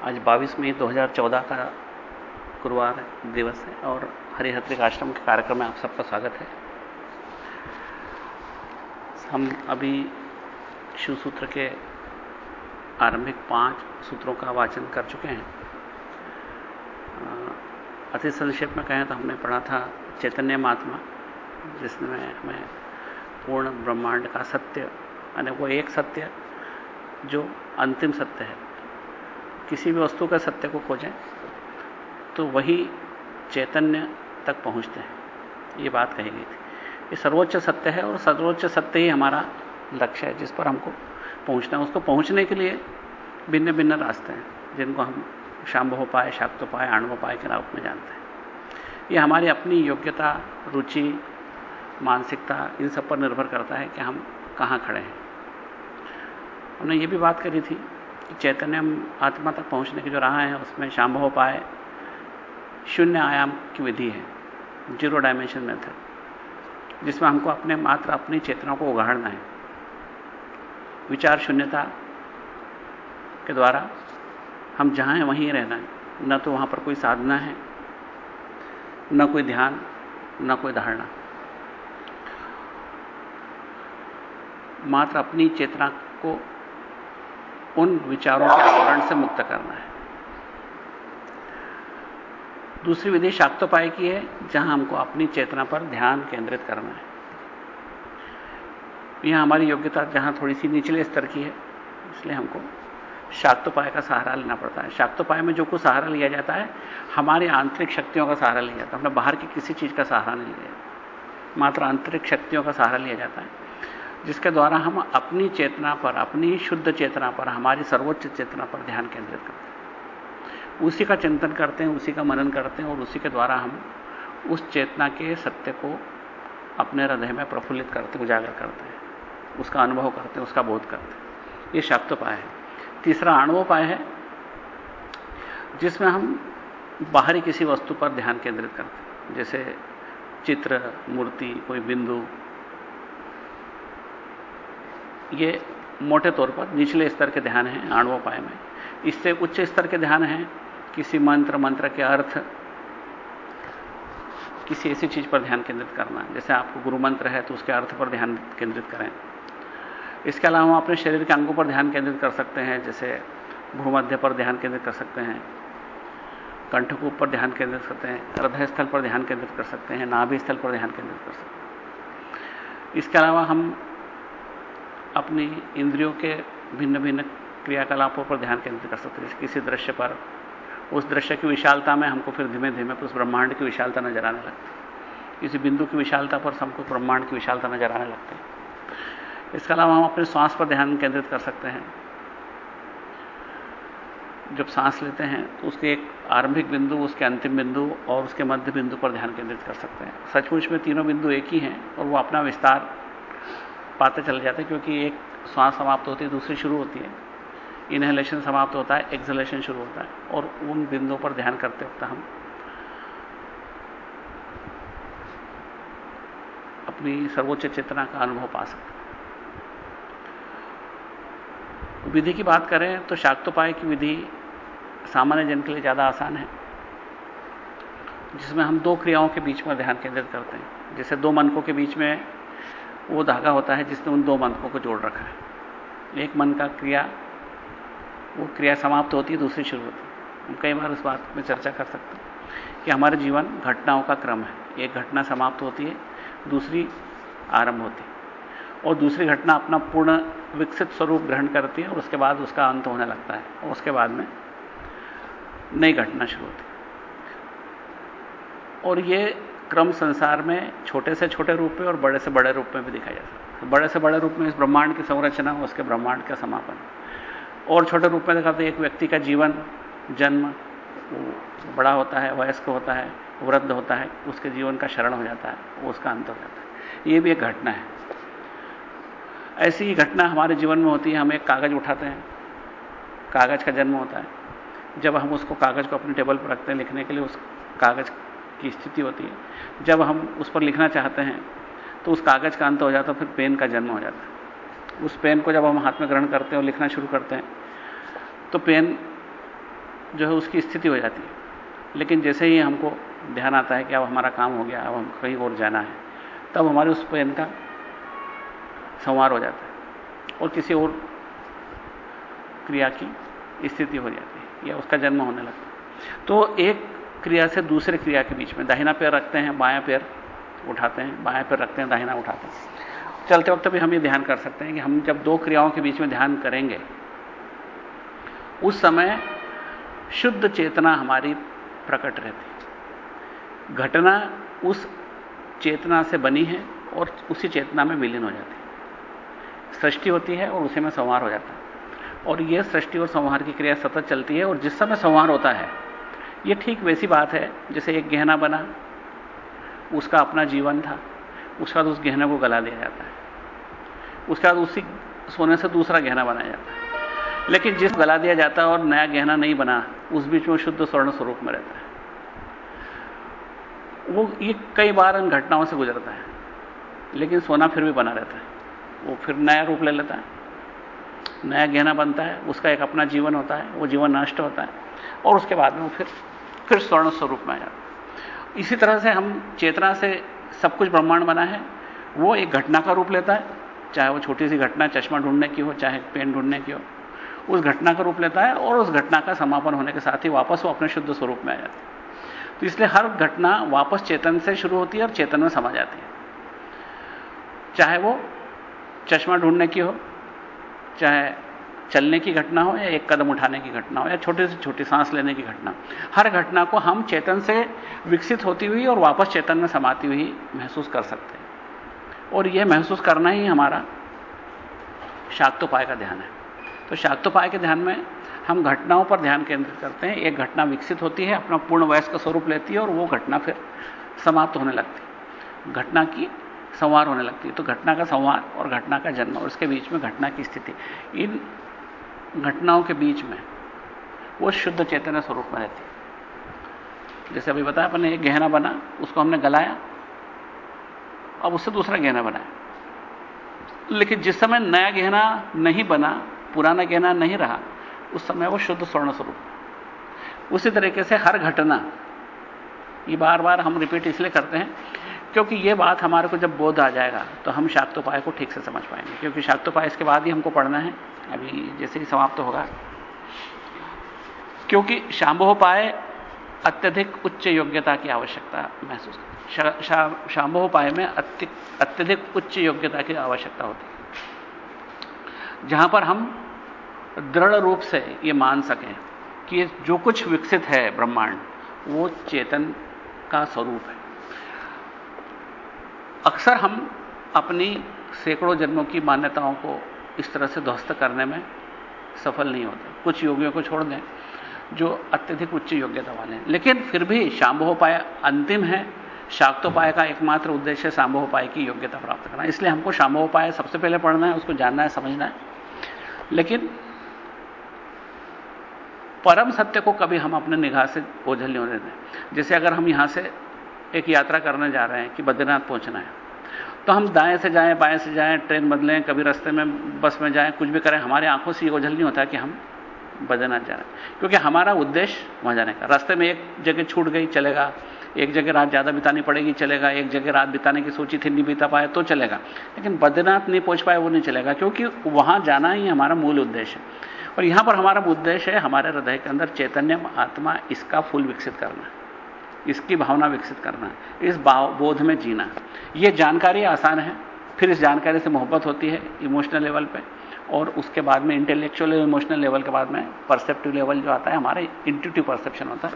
आज 22 मई 2014 का गुरुवार दिवस है और हरिहत्रिक आश्रम के कार्यक्रम में आप सबका स्वागत है। हम अभी शिव सूत्र के आरंभिक पाँच सूत्रों का वाचन कर चुके हैं। अति संक्षेप में कहें तो हमने पढ़ा था चैतन्य महात्मा जिसमें हमें पूर्ण ब्रह्मांड का सत्य, यानी वो एक सत्य, जो अंतिम सत्य है। किसी भी वस्तु का सत्य को खोजें तो वही चैतन्य तक पहुँचते हैं। ये बात कही गई थी। ये सर्वोच्च सत्य है और सर्वोच्च सत्य ही हमारा लक्ष्य है, जिस पर हमको पहुँचना है। उसको पहुँचने के लिए भिन्न भिन्न रास्ते हैं, जिनको हम शांभोपाय शाक्तोपाय आणवोपाय के रूप में जानते हैं। ये हमारी अपनी योग्यता, रुचि, मानसिकता, इन सब पर निर्भर करता है कि हम कहाँ खड़े हैं। हमने ये भी बात करी थी चैतन्य आत्मा तक पहुँचने की जो राह है, उसमें शाम्भ हो पाए। शून्य आयाम की विधि है। ज़ीरो डायमेंशन मेथड जिसमें हमको अपने मात्र, अपनी चेतनाओं को उगाड़ना है। विचार शून्यता के द्वारा हम जहाँ हैं, वहीं रहना है। न तो वहाँ पर कोई साधना है, न कोई ध्यान, न कोई धारणा। मात्र अपनी चेतना को उन विचारों के आवरण से मुक्त करना है। दूसरी विधि शाक्तोपाय की है, जहाँ हमको अपनी चेतना पर ध्यान केंद्रित करना है। यहाँ हमारी योग्यता जहाँ थोड़ी सी निचले स्तर की है, इसलिए हमको शाक्तोपाय का सहारा लेना पड़ता है। शाक्तोपाय में जो कुछ सहारा लिया जाता है, हमारी आंतरिक शक्तियों का सहारा लिया जाता है। हमने बाहर की किसी चीज़ का सहारा नहीं लिया मात्र आंतरिक शक्तियों का सहारा लिया जाता है। जिसके द्वारा हम अपनी चेतना पर, अपनी शुद्ध चेतना पर, हमारी सर्वोच्च चेतना पर ध्यान केंद्रित करते हैं। उसी का चिंतन करते हैं, उसी का मनन करते हैं और उसी के द्वारा हम उस चेतना के सत्य को अपने हृदय में प्रफुल्लित करते हैं उजागर करते हैं। उसका अनुभव करते हैं, उसका बोध करते हैं। यह शाक्तोपाय है। तीसरा आणवोपाय है, जिसमें हम बाहरी किसी वस्तु पर ध्यान केंद्रित करते हैं। जैसे चित्र, मूर्ति, कोई बिंदु ये मोटे तौर पर निचले स्तर के ध्यान हैं आणवोपाय में। इससे उच्च स्तर के ध्यान हैं, किसी मंत्र मंत्र के अर्थ, किसी ऐसी चीज़ पर ध्यान केंद्रित करना। जैसे आपको गुरु मंत्र है तो उसके अर्थ पर ध्यान केंद्रित करें। इसके अलावा हम अपने शरीर के अंगों पर ध्यान केंद्रित कर सकते हैं, जैसे भूमध्य पर ध्यान केंद्रित कर सकते हैं, कंठकूप पर ध्यान केंद्रित करते हैं, हृदय स्थल पर ध्यान केंद्रित कर सकते हैं, नाभि स्थल पर ध्यान केंद्रित कर सकते हैं। इसके अलावा हम अपनी इंद्रियों के भिन्न भिन्न क्रियाकलापों पर ध्यान केंद्रित कर सकते हैं। किसी दृश्य पर, उस दृश्य की विशालता में हमको फिर धीमे धीमे उस ब्रह्मांड की विशालता नज़र आने लगती है। किसी बिंदु की विशालता पर हमको ब्रह्मांड की विशालता नज़र आने लगती है। इसके अलावा हम अपने श्वास पर ध्यान केंद्रित कर सकते हैं। जब सांस लेते हैं तो उसके एक आरंभिक बिंदु, उसके अंतिम बिंदु और उसके मध्य बिंदु पर ध्यान केंद्रित कर सकते हैं। सचमुच में तीनों बिंदु एक ही हैं और वो अपना विस्तार पाते चले जाते क्योंकि एक श्वास समाप्त होती है, दूसरी शुरू होती है। इनहेलेशन समाप्त होता है एक्सलेशन शुरू होता है, और उन बिंदुओं पर ध्यान करते वक्त हम अपनी सर्वोच्च चेतना का अनुभव पा सकते हैं। विधि की बात करें तो शाक्तोपाय की विधि सामान्य जन के लिए ज़्यादा आसान है, जिसमें हम दो क्रियाओं के बीच में ध्यान केंद्रित करते हैं। जैसे दो मनकों के बीच में वो धागा होता है जिसने उन दो मंत्रों को जोड़ रखा है। एक मन का क्रिया, वो क्रिया समाप्त होती है, दूसरी शुरू होती है। हम कई बार उस बात में चर्चा कर सकते हैं कि हमारे जीवन घटनाओं का क्रम है। एक घटना समाप्त होती है, दूसरी आरंभ होती है। और दूसरी घटना अपना पूर्ण विकसित स्वरूप ग्रहण करती है और उसके बाद उसका अंत होने लगता है और उसके बाद में नई घटना शुरू होती है। और ये क्रम संसार में छोटे से छोटे रूप में और बड़े से बड़े रूप में भी दिखाया जा सकता है बड़े से बड़े रूप में इस ब्रह्मांड की संरचना उसके ब्रह्मांड का समापन। और छोटे रूप में देखा तो एक व्यक्ति का जीवन, जन्म बड़ा होता है, वयस्क होता है, वृद्ध होता है, उसके जीवन का शरण हो जाता है उसका अंत हो जाता है। ये भी एक घटना है। ऐसी ही घटना हमारे जीवन में होती है, हम एक कागज़ उठाते हैं, कागज़ का जन्म होता है। जब हम उसको, कागज़ को अपने टेबल पर रखते हैं लिखने के लिए, उस कागज़ की स्थिति होती है। जब हम उस पर लिखना चाहते हैं तो उस कागज़ का अंत हो जाता है, फिर पेन का जन्म हो जाता है। उस पेन को जब हम हाथ में ग्रहण करते हैं और लिखना शुरू करते हैं तो पेन जो है उसकी स्थिति हो जाती है। लेकिन जैसे ही हमको ध्यान आता है कि अब हमारा काम हो गया, अब हम कहीं और जाना है, तब हमारे उस पेन का संवार हो जाता है और किसी और क्रिया की स्थिति हो जाती है या उसका जन्म होने लगता है। तो एक क्रिया से दूसरे क्रिया के बीच में। दाहिना पैर रखते हैं, बायां पैर उठाते हैं, बायां पैर रखते हैं, दाहिना उठाते हैं। चलते वक्त भी हम ये ध्यान कर सकते हैं कि हम जब दो क्रियाओं के बीच में ध्यान करेंगे, उस समय शुद्ध चेतना हमारी प्रकट रहती घटना उस चेतना से बनी है और उसी चेतना में विलीन हो जाती है। सृष्टि होती है और उसी में संवार हो जाता है। और यह सृष्टि और संहार की क्रिया सतत चलती है और जिस समय संवार होता है यह ठीक वैसी बात है, जैसे एक गहना बना, उसका अपना जीवन था, उसके बाद उस गहने को गला दिया जाता है। उसके बाद उसी सोने से दूसरा गहना बनाया जाता है। लेकिन जिस गला दिया जाता है और नया गहना नहीं बना, उस बीच में शुद्ध स्वर्ण स्वरूप में रहता है। वो ये कई बार इन घटनाओं से गुजरता है, लेकिन सोना फिर भी बना रहता है। वो फिर नया रूप ले लेता है। नया गहना बनता है, उसका एक अपना जीवन होता है, वो जीवन नष्ट होता है, और उसके बाद में वो फिर फिर स्वर्ण स्वरूप में आ जाता इसी तरह से हम चेतना से सब कुछ ब्रह्मांड बना है। वो एक घटना का रूप लेता है। चाहे वो छोटी सी घटना, चश्मा ढूँढने की हो, चाहे पेन ढूँढने की हो, उस घटना का रूप लेता है और उस घटना का समापन होने के साथ ही वापस वो अपने शुद्ध स्वरूप में आ जाती है। तो इसलिए हर घटना वापस चेतन से शुरू होती है और चेतन में समा जाती है। चाहे वो चश्मा ढूँढने की हो, चाहे चलने की घटना हो या एक कदम उठाने की घटना हो या छोटे से छोटी सांस लेने की घटना हर घटना को हम चेतन से विकसित होती हुई और वापस चेतन में समाती हुई महसूस कर सकते हैं। और यह महसूस करना ही हमारा शाक्तोपाय का ध्यान है। तो शाक्तोपाय के ध्यान में हम घटनाओं पर ध्यान केंद्रित करते हैं। एक घटना विकसित होती है, अपना पूर्ण वयस का स्वरूप लेती है और वो घटना फिर समाप्त होने लगती है। घटना की संवार होने लगती है। तो घटना का संवार और घटना का जन्म और उसके बीच में घटना की स्थिति, इन घटनाओं के बीच में, वो शुद्ध चैतन्य स्वरूप में रहती जैसे अभी बताया अपने एक गहना बना, उसको हमने गलाया, अब उससे दूसरा गहना बनाया। लेकिन जिस समय नया गहना नहीं बना, पुराना गहना नहीं रहा, उस समय वो शुद्ध स्वर्ण स्वरूप। उसी तरीके से हर घटना, ये बार बार हम रिपीट इसलिए करते हैं, क्योंकि ये बात हमारे को जब बोध आ जाएगा तो हम शाक्तोपाय को ठीक से समझ पाएँगे। क्योंकि शाक्तोपाय इसके बाद ही हमको पढ़ना है। अभी जैसे ही समाप्त तो होगा। क्योंकि शांभोपाय अत्यधिक उच्च योग्यता की आवश्यकता महसूस करती शांभोपाय में अत्यधिक उच्च योग्यता की आवश्यकता होती है। जहाँ पर हम दृढ़ रूप से ये मान सकें कि जो कुछ विकसित है ब्रह्मांड, वो चेतन का स्वरूप है। अक्सर हम अपनी सैकड़ों जन्मों की मान्यताओं को इस तरह से ध्वस्त करने में सफल नहीं होते। कुछ योगियों को छोड़ दें, जो अत्यधिक उच्च योग्यता वाले हैं। लेकिन फिर भी शांभोपाय अंतिम है। शाक्तोपाय का एकमात्र उद्देश्य शांभोपाय की योग्यता प्राप्त करना। इसलिए हमको शांभोपाय सबसे पहले पढ़ना है, उसको जानना है, समझना है। लेकिन परम सत्य को कभी हम अपने निगाह से ओझल नहीं होने दें। जैसे अगर हम यहाँ से एक यात्रा करने जा रहे हैं कि बद्रीनाथ पहुँचना है तो हम दाएँ से जाएँ, बाएँ से जाएँ, ट्रेन बदलें, कभी रास्ते में, बस में जाएँ, कुछ भी करें, हमारे आँखों से ये ओझल नहीं होता कि हम बद्रीनाथ जा रहे हैं। क्योंकि हमारा उद्देश्य वहाँ जाने का। रास्ते में एक जगह छूट गई, चलेगा। एक जगह रात ज़्यादा बितानी पड़ेगी, चलेगा। एक जगह रात बिताने की सोची थी, नहीं बिता पाए तो चलेगा। लेकिन बद्रीनाथ नहीं पहुँच पाए वो नहीं चलेगा, क्योंकि वहाँ जाना ही हमारा मूल उद्देश्य है। और यहाँ पर हमारा उद्देश्य है, हमारे हृदय के अंदर चैतन्य आत्मा इसका फूल विकसित करना। इसकी भावना विकसित करना, इस बोध में जीना। यह जानकारी आसान है, फिर इस जानकारी से मोहब्बत होती है इमोशनल लेवल पे, और उसके बाद में इंटेलेक्चुअल इमोशनल लेवल के बाद में परसेप्टिव लेवल जो आता है, हमारे इंट्यूटिव परसेप्शन होता है,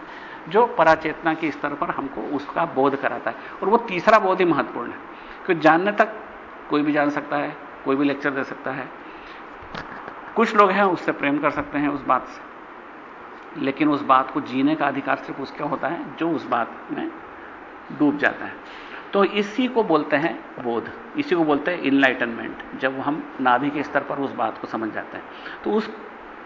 जो पराचेतना के स्तर पर हमको उसका बोध कराता है। और वो तीसरा बोध ही महत्वपूर्ण है, क्योंकि जानने तक कोई भी जान सकता है, कोई भी लेक्चर दे सकता है। कुछ लोग हैं, उससे प्रेम कर सकते हैं उस बात से। लेकिन उस बात को जीने का अधिकार सिर्फ़ उसका होता है जो उस बात में डूब जाता है। तो इसी को बोलते हैं बोध। इसी को बोलते हैं इनलाइटनमेंट जब हम नाभि के स्तर पर उस बात को समझ जाते हैं। तो उस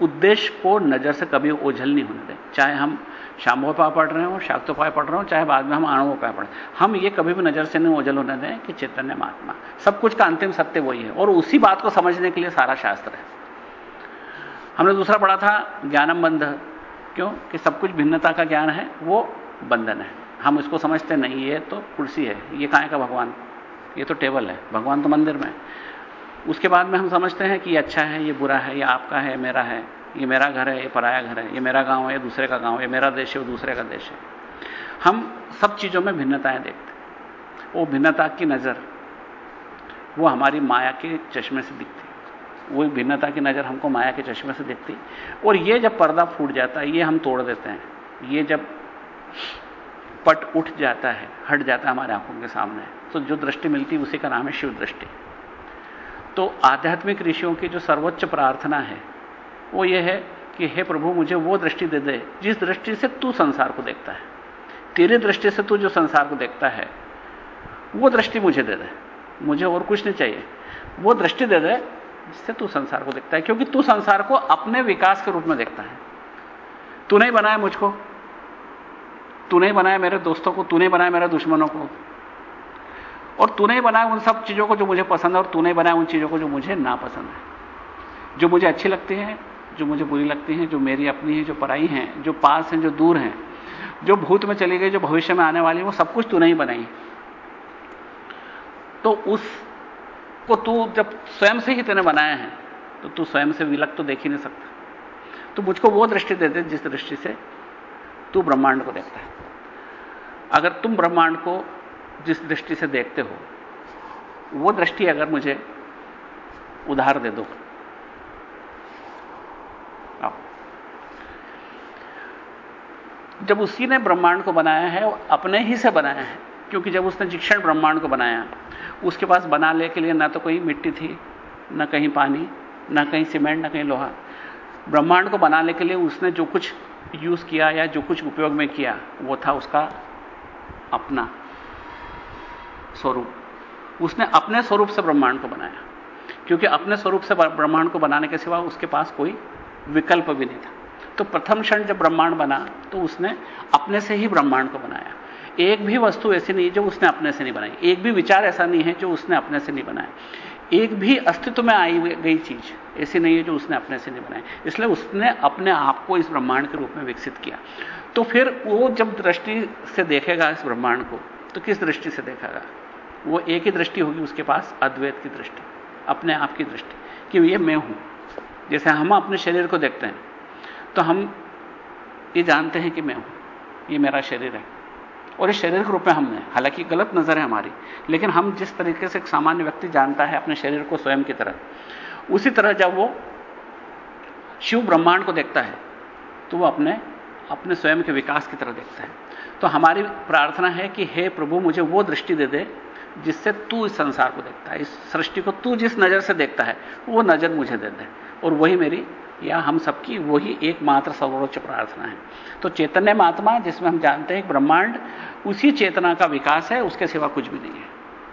उद्देश्य को नज़र से कभी ओझल नहीं होने दें। चाहे हम शाम्भोपाय पढ़ रहे हो शाक्तोपाय पढ़ रहे हो, चाहे बाद में हम आणवोपाय पढ़ हम ये कभी भी नज़र से नहीं ओझल होने दें कि चैतन्य महात्मा। सब कुछ का अंतिम सत्य वही है। और उसी बात को समझने के लिए सारा शास्त्र है। हमने दूसरा पढ़ा था ज्ञानम बंध। क्यों? कि सब कुछ भिन्नता का ज्ञान है, वो बंधन है। हम इसको समझते नहीं, ये तो कुर्सी है, ये कहाँ का भगवान? ये तो टेबल है, भगवान तो मंदिर में। उसके बाद में हम समझते हैं कि ये अच्छा है, ये बुरा है, ये आपका है मेरा है, ये मेरा घर है, ये पराया घर है, ये मेरा गाँव है, ये दूसरे का गाँव है, ये मेरा देश है, वो दूसरे का देश है। हम सब चीज़ों में भिन्नताएँ देखते हैं। वो भिन्नता की नज़र, वो हमारी माया के चश्मे से दिखती वो भिन्नता की नज़र हमको माया के चश्मे से दिखती। और ये जब पर्दा फूट जाता है, ये हम तोड़ देते हैं। ये जब पट उठ जाता है, हट जाता है हमारे आँखों के सामने तो जो दृष्टि मिलती उसी का नाम है शिव दृष्टि। तो आध्यात्मिक ऋषियों की जो सर्वोच्च प्रार्थना है, वो ये है कि, हे प्रभु, मुझे वो दृष्टि दे दे, जिस दृष्टि से तू संसार को देखता है। तेरी दृष्टि से तू जो संसार को देखता है, वो दृष्टि मुझे दे दे। मुझे और कुछ नहीं चाहिए। वो दृष्टि दे दे जिससे तू संसार को देखता है, क्योंकि तू संसार को अपने विकास के रूप में देखता है। तू नहीं बनाया मुझको। तू नहीं बनाया मेरे दोस्तों को। तू नहीं बनाया मेरे दुश्मनों को। और तू नहीं बनाया उन सब चीज़ों को जो मुझे पसंद है, और तू नहीं बनाया उन चीज़ों को जो मुझे ना पसंद है। जो मुझे अच्छी लगती है, जो मुझे बुरी लगती है, जो मेरी अपनी है, जो पराई है, जो पास है, जो दूर है, जो भूत में चली गई, जो भविष्य में आने वाली है, वो सब कुछ तू नहीं बनाई। तो उसको तू जब स्वयं से ही तेने बनाया है तो तू स्वयं से विलक तो देख ही नहीं सकता। तो मुझको वो दृष्टि दे दे, जिस दृष्टि से तू ब्रह्मांड को देखता है। अगर तुम ब्रह्मांड को जिस दृष्टि से देखते हो, वो दृष्टि अगर मुझे उधार दे दो। जब उसी ने ब्रह्मांड को बनाया है अपने ही से बनाया है, क्योंकि जब उसने जिक्षण ब्रह्मांड को बनाया उसके पास बनाने के लिए ना तो कोई मिट्टी थी, ना कहीं पानी, ना कहीं सीमेंट, ना कहीं लोहा। ब्रह्मांड को बनाने के लिए उसने जो कुछ यूज़ किया या जो कुछ उपयोग में किया, वो था उसका अपना स्वरूप। उसने अपने स्वरूप से ब्रह्मांड को बनाया। क्योंकि अपने स्वरूप से ब्रह्मांड को बनाने के सिवा उसके पास कोई विकल्प भी नहीं था। तो प्रथम क्षण जब ब्रह्मांड बना तो उसने अपने से ही ब्रह्मांड को बनाया। एक भी वस्तु ऐसी नहीं जो उसने अपने से नहीं बनाई। एक भी विचार ऐसा नहीं है जो उसने अपने से नहीं बनाया। एक भी अस्तित्व में आई गई चीज़ ऐसी नहीं है जो उसने अपने से नहीं बनाई। इसलिए उसने अपने आप को इस ब्रह्मांड के रूप में विकसित किया। तो फिर वो जब दृष्टि से देखेगा इस ब्रह्मांड को तो किस दृष्टि से देखेगा? वो एक ही दृष्टि होगी उसके पास, अद्वैत की दृष्टि, अपने आप की दृष्टि कि ये मैं हूँ। जैसे हम अपने शरीर को देखते हैं तो हम ये जानते हैं कि मैं हूँ, ये मेरा शरीर है। और इस शरीर के रूप में हमने, हालाँकि गलत नज़र है हमारी, लेकिन हम जिस तरीके से एक सामान्य व्यक्ति जानता है अपने शरीर को स्वयं की तरह, उसी तरह जब वो शिव ब्रह्मांड को देखता है तो वो अपने अपने स्वयं के विकास की तरह देखता है। तो हमारी प्रार्थना है कि हे प्रभु, मुझे वो दृष्टि दे दे, जिससे तू इस संसार को देखता है, इस सृष्टि को तू जिस नज़र से देखता है, वो नज़र मुझे दे दे। और वही मेरी, या हम सबकी वही एकमात्र सर्वोच्च प्रार्थना है। तो चैतन्य महात्मा जिसमें हम जानते हैं ब्रह्मांड उसी चेतना का विकास है, उसके सिवा कुछ भी नहीं है।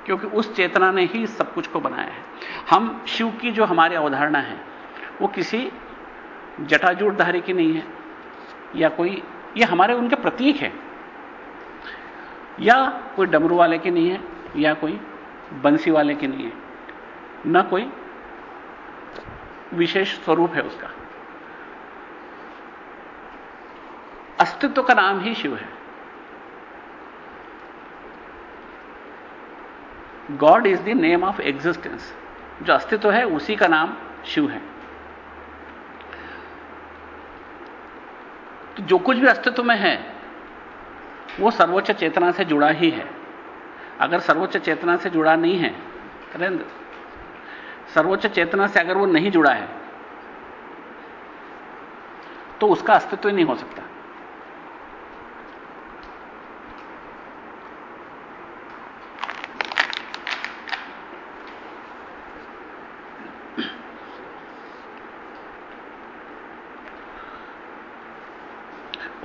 क्योंकि उस चेतना ने ही सब कुछ को बनाया है। हम शिव की जो हमारी अवधारणा है, वो किसी जटाजूटधारी की नहीं है, या कोई, ये हमारे उनके प्रतीक है। या कोई डमरू वाले की नहीं है, या कोई बंसी वाले की नहीं है। ना कोई विशेष स्वरूप है उसका। अस्तित्व का नाम ही शिव है। God is the name of existence जो अस्तित्व है, उसी का नाम शिव है। तो जो कुछ भी अस्तित्व में है, वो सर्वोच्च चेतना से जुड़ा ही है। अगर सर्वोच्च चेतना से जुड़ा नहीं है सर्वोच्च चेतना से अगर वो नहीं जुड़ा है तो उसका अस्तित्व ही नहीं हो सकता।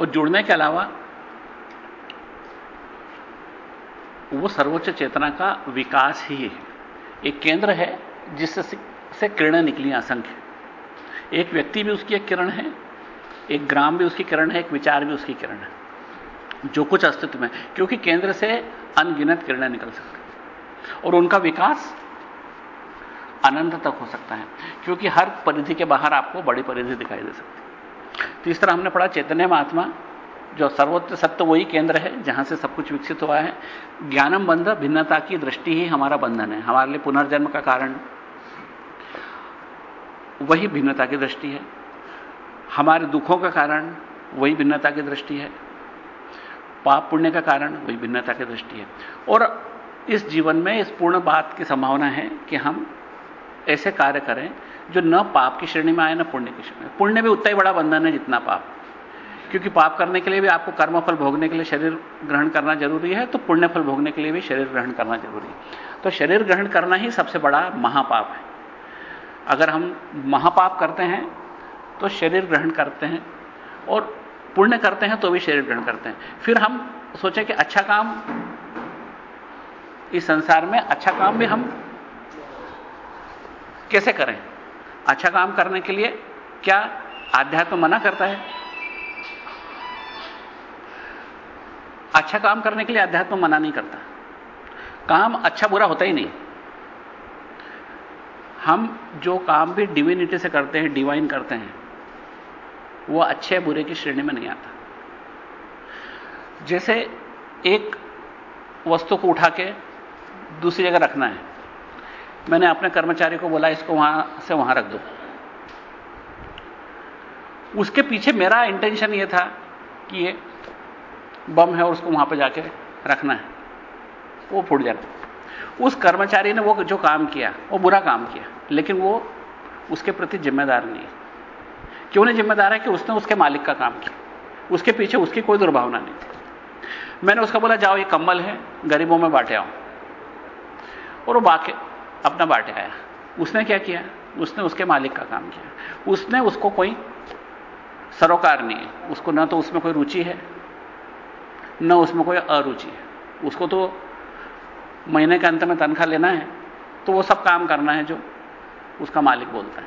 और जुड़ने के अलावा वो सर्वोच्च चेतना का विकास ही है। एक केंद्र है जिससे से किरणें निकली असंख्य। एक व्यक्ति भी उसकी एक किरण है, एक ग्राम भी उसकी किरण है, एक विचार भी उसकी किरण है, जो कुछ अस्तित्व में। क्योंकि केंद्र से अनगिनत किरणें निकल सकती और उनका विकास अनंत तक हो सकता है, क्योंकि हर परिधि के बाहर आपको बड़ी परिधि दिखाई दे सकती तीसरा हमने पढ़ा, चैतन्य महात्मा, जो सर्वोच्च सत्य वही केंद्र है, जहाँ से सब कुछ विकसित हुआ है। ज्ञानम बंध, भिन्नता की दृष्टि ही हमारा बंधन है। हमारे लिए पुनर्जन्म का कारण वही भिन्नता की दृष्टि है। हमारे दुखों का कारण वही भिन्नता की दृष्टि है। पाप पुण्य का कारण वही भिन्नता की दृष्टि है। और इस जीवन में इस पूर्ण बात की संभावना है कि हम ऐसे कार्य करें जो न पाप की श्रेणी में आए, न पुण्य की श्रेणी में पुण्य भी उतना ही बड़ा बंधन है जितना पाप। क्योंकि पाप करने के लिए भी आपको कर्मफल भोगने के लिए शरीर ग्रहण करना ज़रूरी है तो पुण्यफल भोगने के लिए भी शरीर ग्रहण करना ज़रूरी है। तो शरीर ग्रहण करना ही सबसे बड़ा महापाप है। अगर हम महापाप करते हैं तो शरीर ग्रहण करते हैं, और पुण्य करते हैं तो भी शरीर ग्रहण करते हैं। फिर हम सोचें कि अच्छा काम, इस संसार में अच्छा काम भी हम कैसे करें? अच्छा काम करने के लिए क्या आध्यात्म मना करता है? अच्छा काम करने के लिए अध्यात्म मना नहीं करता। काम अच्छा बुरा होता ही नहीं। हम जो काम भी डिविनिटी से करते हैं डिवाइन करते हैं, वो अच्छे बुरे की श्रेणी में नहीं आता। जैसे एक वस्तु को उठा के दूसरी जगह रखना है। मैंने अपने कर्मचारी को बोला, इसको वहाँ से वहाँ रख दो। उसके पीछे मेरा इंटेंशन यह था कि ये बम है और उसको वहाँ पर जाके रखना है। वो फूट जाना। उस कर्मचारी ने वो जो काम किया, वो बुरा काम किया, लेकिन वो उसके प्रति जिम्मेदार नहीं है। क्यों नहीं जिम्मेदार है? कि उसने उसके मालिक का काम किया। उसके पीछे उसकी कोई दुर्भावना नहीं थी। मैंने उसका बोला, जाओ, ये कम्बल है, गरीबों में बांटे आओ। और वो बाके अपना बांटे आया उसने क्या किया? उसने उसके मालिक का काम किया। उसने उसको कोई सरोकार नहीं उसको ना तो उसमें कोई रुचि है, न उसमें कोई अरुचि है। उसको तो महीने के अंत में तनख्वाह लेना है तो वो सब काम करना है जो उसका मालिक बोलता है।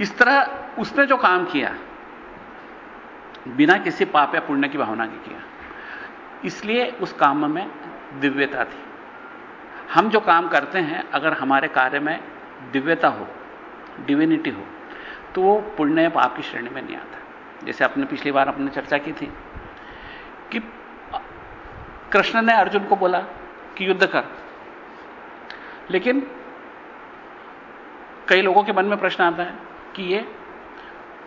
इस तरह उसने जो काम किया, बिना किसी पाप या पुण्य की भावना के किया। इसलिए उस काम में दिव्यता थी। हम जो काम करते हैं, अगर हमारे कार्य में दिव्यता हो डिविनिटी हो तो वो पुण्य पाप की श्रेणी में नहीं आता। जैसे आपने पिछली बार अपने चर्चा की थी कि कृष्ण ने अर्जुन को बोला कि युद्ध कर। लेकिन कई लोगों के मन में प्रश्न आता है कि ये,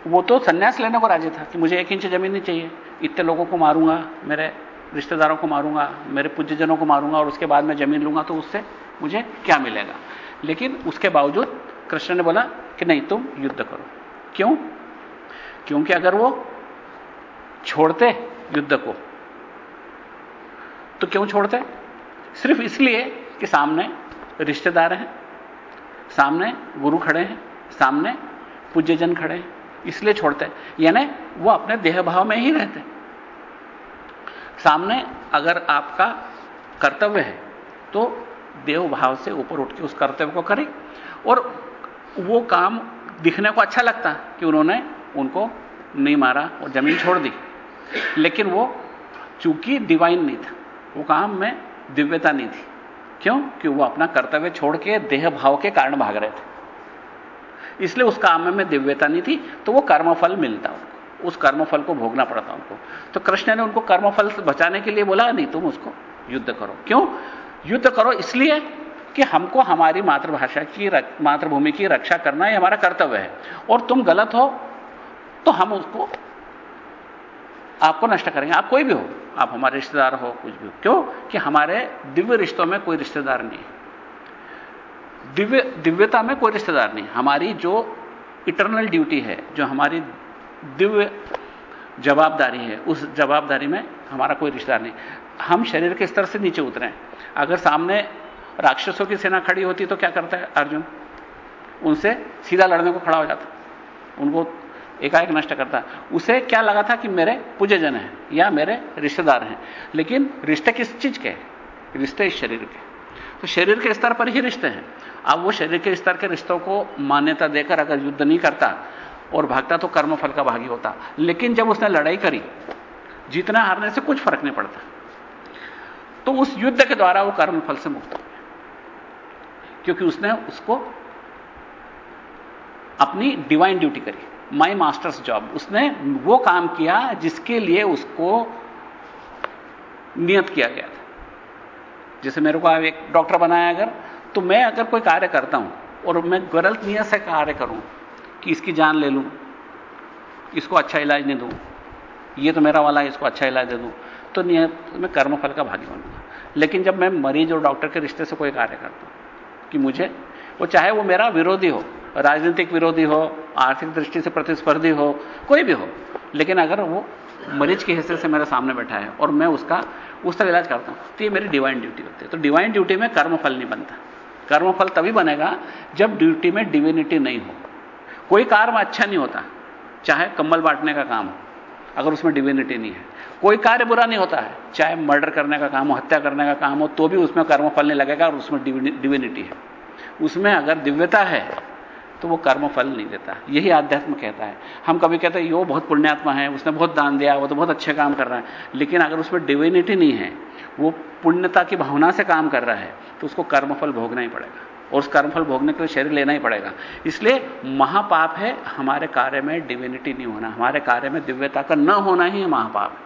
वो तो सन्यास लेने को राज़ी था कि मुझे एक इंच ज़मीन नहीं चाहिए, इतने लोगों को मारूँगा, मेरे रिश्तेदारों को मारूँगा, मेरे पूज्यजनों को मारूँगा और उसके बाद मैं ज़मीन लूँगा तो उससे मुझे क्या मिलेगा? लेकिन उसके बावजूद कृष्ण ने बोला कि नहीं, तुम युद्ध करो। क्यों? क्योंकि अगर वो छोड़ते युद्ध को तो क्यों छोड़ते? सिर्फ़ इसलिए कि सामने रिश्तेदार हैं, सामने गुरु खड़े हैं, सामने पूज्यजन खड़े हैं, इसलिए छोड़ते। यानी वो अपने देह भाव में ही रहते। सामने अगर आपका कर्तव्य है तो देव भाव से ऊपर उठ के उस कर्तव्य को करें। और वो काम दिखने को अच्छा लगता कि उन्होंने उनको नहीं मारा और ज़मीन छोड़ दी। लेकिन वो चूँकि डिवाइन नहीं था, वो काम में दिव्यता नहीं थी। क्यों? कि वो अपना कर्तव्य छोड़ के देह भाव के कारण भाग रहे थे। इसलिए उस काम में दिव्यता नहीं थी तो वो कर्मफल मिलता उनको उस कर्मफल को भोगना पड़ता उनको। तो कृष्ण ने उनको कर्मफल से बचाने के लिए बोला, नहीं, तुम उसको युद्ध करो। क्यों? युद्ध करो इसलिए कि हमको हमारी मातृभाषा की मातृभूमि की रक्षा करना ये हमारा कर्तव्य है। और तुम गलत हो तो हम उसको, आपको नष्ट करेंगे। आप कोई भी हो, आप हमारे रिश्तेदार हो, कुछ भी हो। क्यों? कि हमारे दिव्य रिश्तों में कोई रिश्तेदार नहीं है। दिव्य, दिव्यता में कोई रिश्तेदार नहीं हमारी जो इटरनल ड्यूटी है, जो हमारी दिव्य जवाबदारी है, उस जवाबदारी में हमारा कोई रिश्तेदार नहीं। हम शरीर के स्तर से नीचे उतरे अगर सामने राक्षसों की सेना खड़ी होती तो क्या करता है अर्जुन? उनसे सीधा लड़ने को खड़ा हो जाता। उनको एकाएक नष्ट करता। उसे क्या लगा था कि मेरे पूज्यजन हैं या मेरे रिश्तेदार हैं? लेकिन रिश्ते किस चीज़ के? रिश्ते इस शरीर के। तो शरीर के स्तर पर ही रिश्ते हैं। अब वो शरीर के स्तर के रिश्तों को मान्यता देकर अगर युद्ध नहीं करता और भागता तो कर्मफल का भागी होता। लेकिन जब उसने लड़ाई करी, जीतना हारने से कुछ फ़र्क नहीं पड़ता। तो उस युद्ध के द्वारा वो कर्मफल से मुक्त हो गया। क्योंकि उसने उसको अपनी डिवाइन ड्यूटी करी। माई मास्टर्स जॉब उसने वो काम किया जिसके लिए उसको नियत किया गया था। जैसे मेरे को एक डॉक्टर बनाया अगर तो मैं अगर कोई कार्य करता हूँ और मैं गलत नियत से कार्य करूँ कि इसकी जान ले लूँ, इसको अच्छा इलाज नहीं दूँ, ये तो मेरा वाला है, इसको अच्छा इलाज दे दूँ तो नियत, मैं कर्मफल का भागी बनूँगा। लेकिन जब मैं मरीज़ और डॉक्टर के रिश्ते से कोई कार्य करता हूँ, कि मुझे, वो चाहे वो मेरा विरोधी हो, राजनीतिक विरोधी हो, आर्थिक दृष्टि से प्रतिस्पर्धी हो, कोई भी हो, लेकिन अगर वो मरीज़ के हिस्से से मेरे सामने बैठा है और मैं उसका, उस तरह इलाज करता हूँ तो ये मेरी डिवाइन ड्यूटी होती है। तो डिवाइन ड्यूटी में कर्मफल नहीं बनता। कर्मफल तभी बनेगा जब ड्यूटी में डिविनिटी नहीं हो। कोई कार्य अच्छा नहीं होता, चाहे कम्बल बांटने का काम हो, अगर उसमें डिविनिटी नहीं है। कोई कार्य बुरा नहीं होता है, चाहे मर्डर करने का काम हो, हत्या करने का काम हो तो भी उसमें कर्मफल नहीं लगेगा और उसमें डिविनिटी है। उसमें अगर दिव्यता है तो वो कर्मफल नहीं देता। यही आध्यात्म कहता है। हम कभी कहते हैं, यो, बहुत पुण्यात्मा है, उसने बहुत दान दिया, वो तो बहुत अच्छे काम कर रहा है। लेकिन अगर उसमें डिविनिटी नहीं है, वो पुण्यता की भावना से काम कर रहा है तो उसको कर्मफल भोगना ही पड़ेगा। और उस कर्मफल भोगने के लिए शरीर लेना ही पड़ेगा। इसलिए महापाप है, हमारे कार्य में डिविनिटी नहीं होना, हमारे कार्य में दिव्यता का न होना ही महापाप है।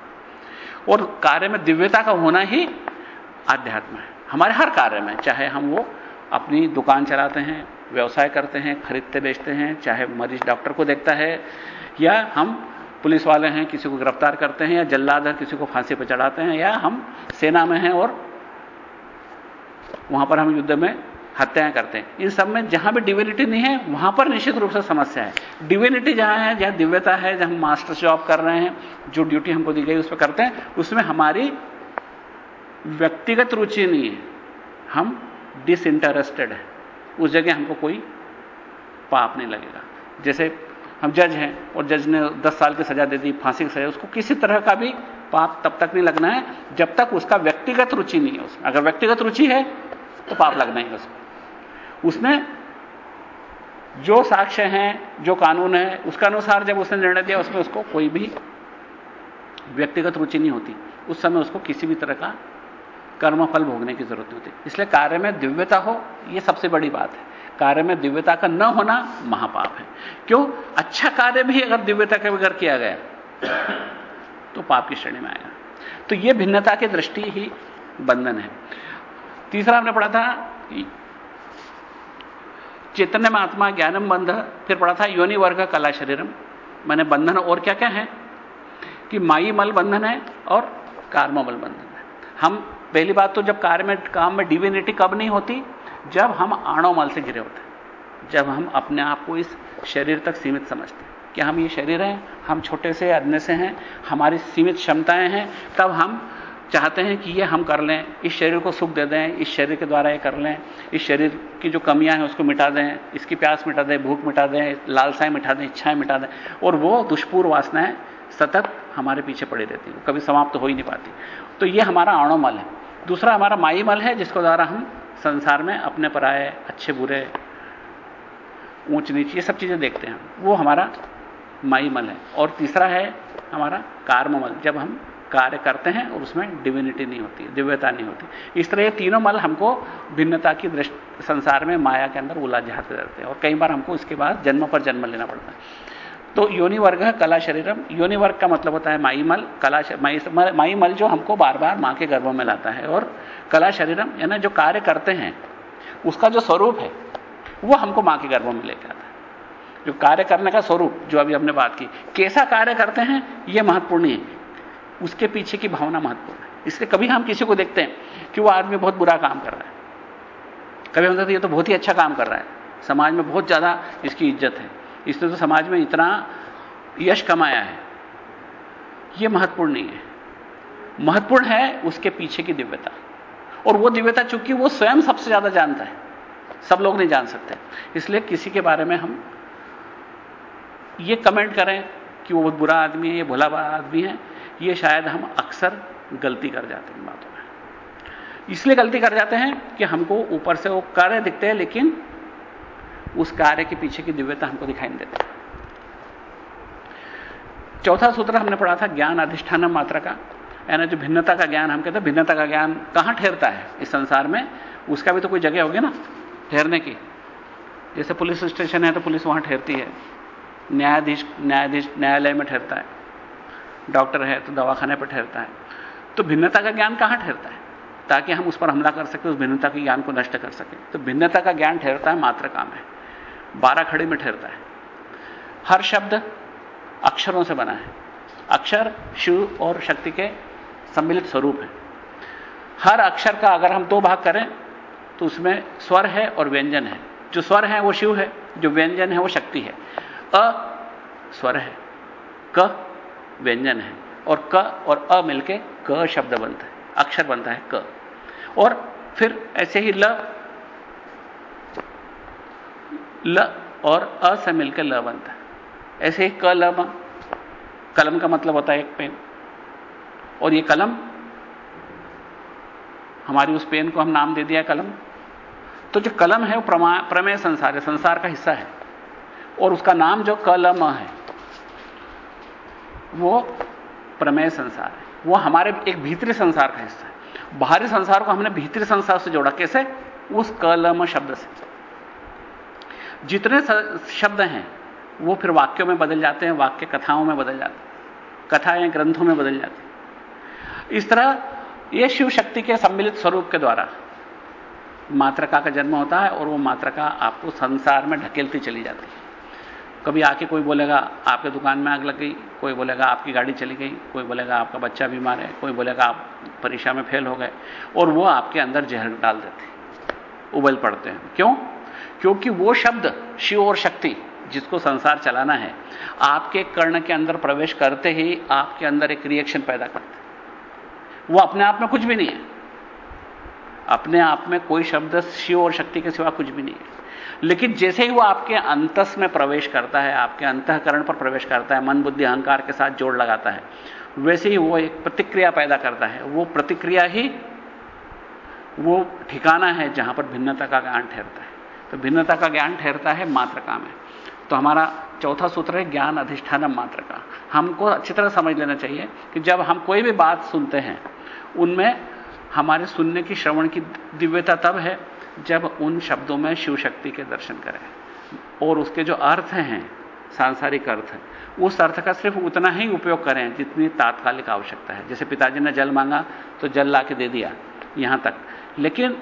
और कार्य में दिव्यता का होना ही आध्यात्म है। हमारे हर कार्य में, चाहे हम वो अपनी दुकान चलाते हैं, व्यवसाय करते हैं, खरीदते, बेचते हैं, चाहे मरीज़ डॉक्टर को देखता है, या हम पुलिस वाले हैं, किसी को गिरफ़्तार करते हैं, या जल्लाद है, किसी को फांसी पर चढ़ाते हैं, या हम सेना में हैं और वहाँ पर हम युद्ध में हत्याएँ करते हैं। इन सब में जहाँ भी डिविनिटी नहीं है, वहाँ पर निश्चित रूप से समस्या है। डिविनिटी जहाँ है, जहाँ दिव्यता है, जहाँ हम मास्टर जॉब कर रहे हैं, जो ड्यूटी हमको दी गई उस पर करते हैं, उसमें हमारी व्यक्तिगत रुचि नहीं है। हम डिसइंटरेस्टेड है। उस जगह हमको कोई पाप नहीं लगेगा। जैसे हम जज हैं, और जज ने 10 साल की सजा दे दी, फांसी की सजा, उसको किसी तरह का भी पाप तब तक नहीं लगना है, जब तक उसका व्यक्तिगत रुचि नहीं है उसमें। अगर व्यक्तिगत रुचि है तो पाप लगना ही उसको उसने जो साक्ष्य हैं, जो कानून है, उसके अनुसार जब उसने निर्णय दिया, उसमें उसको कोई भी व्यक्तिगत रुचि नहीं होती। उस समय उसको किसी भी तरह का कर्मफल भोगने की ज़रूरत नहीं होती। इसलिए कार्य में दिव्यता हो यह सबसे बड़ी बात है। कार्य में दिव्यता का न होना महापाप है। क्यों? अच्छा कार्य भी अगर दिव्यता के बगैर किया गया तो पाप की श्रेणी में आएगा। तो यह भिन्नता की दृष्टि ही बंधन है। तीसरा हमने पढ़ा था चैतन्य में आत्मा ज्ञानम बंध, फिर पढ़ा था योनि वर्ग कला शरीरम। मैंने बंधन और क्या क्या है? कि माई मल बंधन है और कार्ममल बंधन है। हम, पहली बात तो जब कार्य में, काम में डिविनिटी कब नहीं होती? जब हम आणोमल से घिरे होते जब हम अपने आप को इस शरीर तक सीमित समझते हैं। कि हम ये शरीर हैं, हम छोटे से, अदने से हैं, हमारी सीमित क्षमताएँ हैं, तब हम चाहते हैं कि ये हम कर लें, इस शरीर को सुख दे दें, इस शरीर के द्वारा ये कर लें, इस शरीर की जो कमियाँ हैं उसको मिटा दें, इसकी प्यास मिटा दें, भूख मिटा दें, लालसाएँ मिटा दें, इच्छाएँ मिटा दें, और वो दुष्पूर वासनाएँ सतत हमारे पीछे पड़ी रहती है, कभी समाप्त तो हो ही नहीं पाती। तो ये हमारा आणोमल है। दूसरा हमारा माई मल है, जिसके द्वारा हम संसार में अपने पर आए अच्छे, बुरे ऊंच नीच ये सब चीज़ें देखते हैं। वो हमारा माई मल है। और तीसरा है हमारा कार्ममल। जब हम कार्य करते हैं और उसमें डिविनिटी नहीं होती दिव्यता नहीं होती। इस तरह ये तीनों मल हमको भिन्नता की दृष्टि संसार में माया के अंदर उलझाते रहते हैं और कई बार हमको इसके बाद जन्म पर जन्म लेना पड़ता है। तो योनि वर्ग है कला शरीरम। योनि वर्ग का मतलब होता है माई मल कला माई, माई मल जो हमको बार बार माँ के गर्भों में लाता है और कला शरीरम यानी जो कार्य करते हैं उसका जो स्वरूप है वो हमको माँ के गर्भों में लेके आता है। जो कार्य करने का स्वरूप जो अभी हमने बात की कैसा कार्य करते हैं यह महत्वपूर्ण है। उसके पीछे की भावना महत्वपूर्ण है। इसलिए कभी हम किसी को देखते हैं कि वो आदमी बहुत बुरा काम कर रहा है। कभी हम देखते ये तो बहुत ही अच्छा काम कर रहा है। समाज में बहुत ज़्यादा इसकी इज़्ज़त है। इसने तो समाज में इतना यश कमाया है। यह महत्वपूर्ण नहीं है। महत्वपूर्ण है उसके पीछे की दिव्यता। और वो दिव्यता चूँकि वो स्वयं सबसे ज़्यादा जानता है। सब लोग नहीं जान सकते। इसलिए किसी के बारे में हम ये कमेंट करें कि वो बहुत बुरा आदमी है, ये भोला आदमी है। ये शायद हम अक्सर गलती कर जाते हैं बातों में। इसलिए गलती कर जाते हैं कि हमको ऊपर से वो कार्य दिखते हैं, लेकिन उस कार्य के पीछे की दिव्यता हमको दिखाई नहीं देती। चौथा सूत्र हमने पढ़ा था, ज्ञान अधिष्ठान मात्रा का। यानी जो भिन्नता का ज्ञान, हम कहते हैं भिन्नता का ज्ञान कहाँ ठहरता है? इस संसार में। उसका भी तो कोई जगह होगी ना, ठहरने की। जैसे पुलिस स्टेशन है तो पुलिस वहाँ ठहरती है। न्यायाधीश न्यायाधीश न्यायालय में ठहरता है। डॉक्टर है तो दवाखाने पर ठहरता है। तो भिन्नता का ज्ञान कहाँ ठहरता है? ताकि हम उस पर हमला कर सकें, उस भिन्नता के ज्ञान को नष्ट कर सकें। तो भिन्नता का ज्ञान ठहरता है, मात्र काम है। बारह खड़ी में ठहरता है। हर शब्द अक्षरों से बना है। अक्षर शिव और शक्ति के सम्मिलित स्वरूप है। हर अक्षर का अगर हम दो भाग करें तो उसमें स्वर है और व्यंजन है। जो स्वर है, वो शिव है। जो व्यंजन है, वो शक्ति है। अ, स्वर है। क व्यंजन है। और क और अ मिलके क शब्द बनता है, अक्षर बनता है क। और फिर ऐसे ही ल ल और अ से मिलकर ल बनता है। ऐसे ही क, ल कलम का मतलब होता है एक पेन। और ये कलम, हमारी उस पेन को हम नाम दे दिया कलम। तो जो कलम है वो प्रमेय संसार है, संसार का हिस्सा है। और उसका नाम जो कलम है वो प्रमेय संसार है। वो हमारे एक भीतरी संसार का हिस्सा है। बाहरी संसार को हमने भीतरी संसार से जोड़ा। कैसे? उस कलम शब्द से। जितने शब्द हैं, वो फिर वाक्यों में बदल जाते हैं, वाक्य कथाओं में बदल जाते हैं। कथाएँ ग्रंथों में बदल जाती इस तरह ये शिव शक्ति के सम्मिलित स्वरूप के द्वारा मात्रका का जन्म होता है और वो मात्रका आपको संसार में ढकेलती चली जाती है। कभी आके कोई बोलेगा, आपके दुकान में आग लग गई। कोई बोलेगा, आपकी गाड़ी चली गई। कोई बोलेगा, आपका बच्चा बीमार है। कोई बोलेगा, आप परीक्षा में फेल हो गए। और वो आपके अंदर जहर डाल देते उबल पड़ते हैं। क्यों? क्योंकि वो शब्द शिव और शक्ति, जिसको संसार चलाना है, आपके कर्ण के अंदर प्रवेश करते ही आपके अंदर एक रिएक्शन पैदा करते वो अपने आप में कुछ भी नहीं है। अपने आप में कोई शब्द शिव और शक्ति के सिवा कुछ भी नहीं है। लेकिन जैसे ही वो आपके अंतस में प्रवेश करता है, आपके अंतकरण पर प्रवेश करता है, मन, बुद्धि, अहंकार के साथ जोड़ लगाता है, वैसे ही वो एक प्रतिक्रिया पैदा करता है। वो प्रतिक्रिया ही वो ठिकाना है जहाँ पर भिन्नता का ज्ञान ठहरता है। तो भिन्नता का ज्ञान ठहरता है मात्रका में तो हमारा चौथा सूत्र है, ज्ञान अधिष्ठान मात्र का। हमको अच्छी तरह समझ लेना चाहिए कि जब हम कोई भी बात सुनते हैं, उनमें हमारे सुनने की, श्रवण की दिव्यता तब है जब उन शब्दों में शिव शक्ति के दर्शन करें, और उसके जो अर्थ हैं, सांसारिक अर्थ है उस अर्थ का सिर्फ़ उतना ही उपयोग करें जितनी तात्कालिक आवश्यकता है। जैसे पिताजी ने जल मांगा तो जल ला के दे दिया, यहाँ तक। लेकिन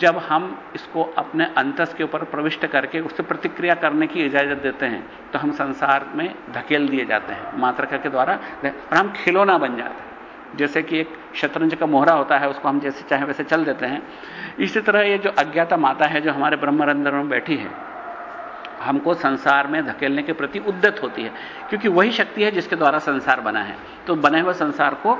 जब हम इसको अपने अंतस के ऊपर प्रविष्ट करके उससे प्रतिक्रिया करने की इजाज़त देते हैं तो हम संसार में धकेल दिए जाते हैं मात्रका के द्वारा और हम खिलौना बन जाते हैं। जैसे कि एक शतरंज का मोहरा होता है, उसको हम जैसे चाहे वैसे चल देते हैं। इसी तरह ये जो अज्ञाता माता है, जो हमारे ब्रह्मरंध्र में बैठी है, हमको संसार में धकेलने के प्रति उद्दत होती है, क्योंकि वही शक्ति है जिसके द्वारा संसार बना है। तो बने हुए संसार को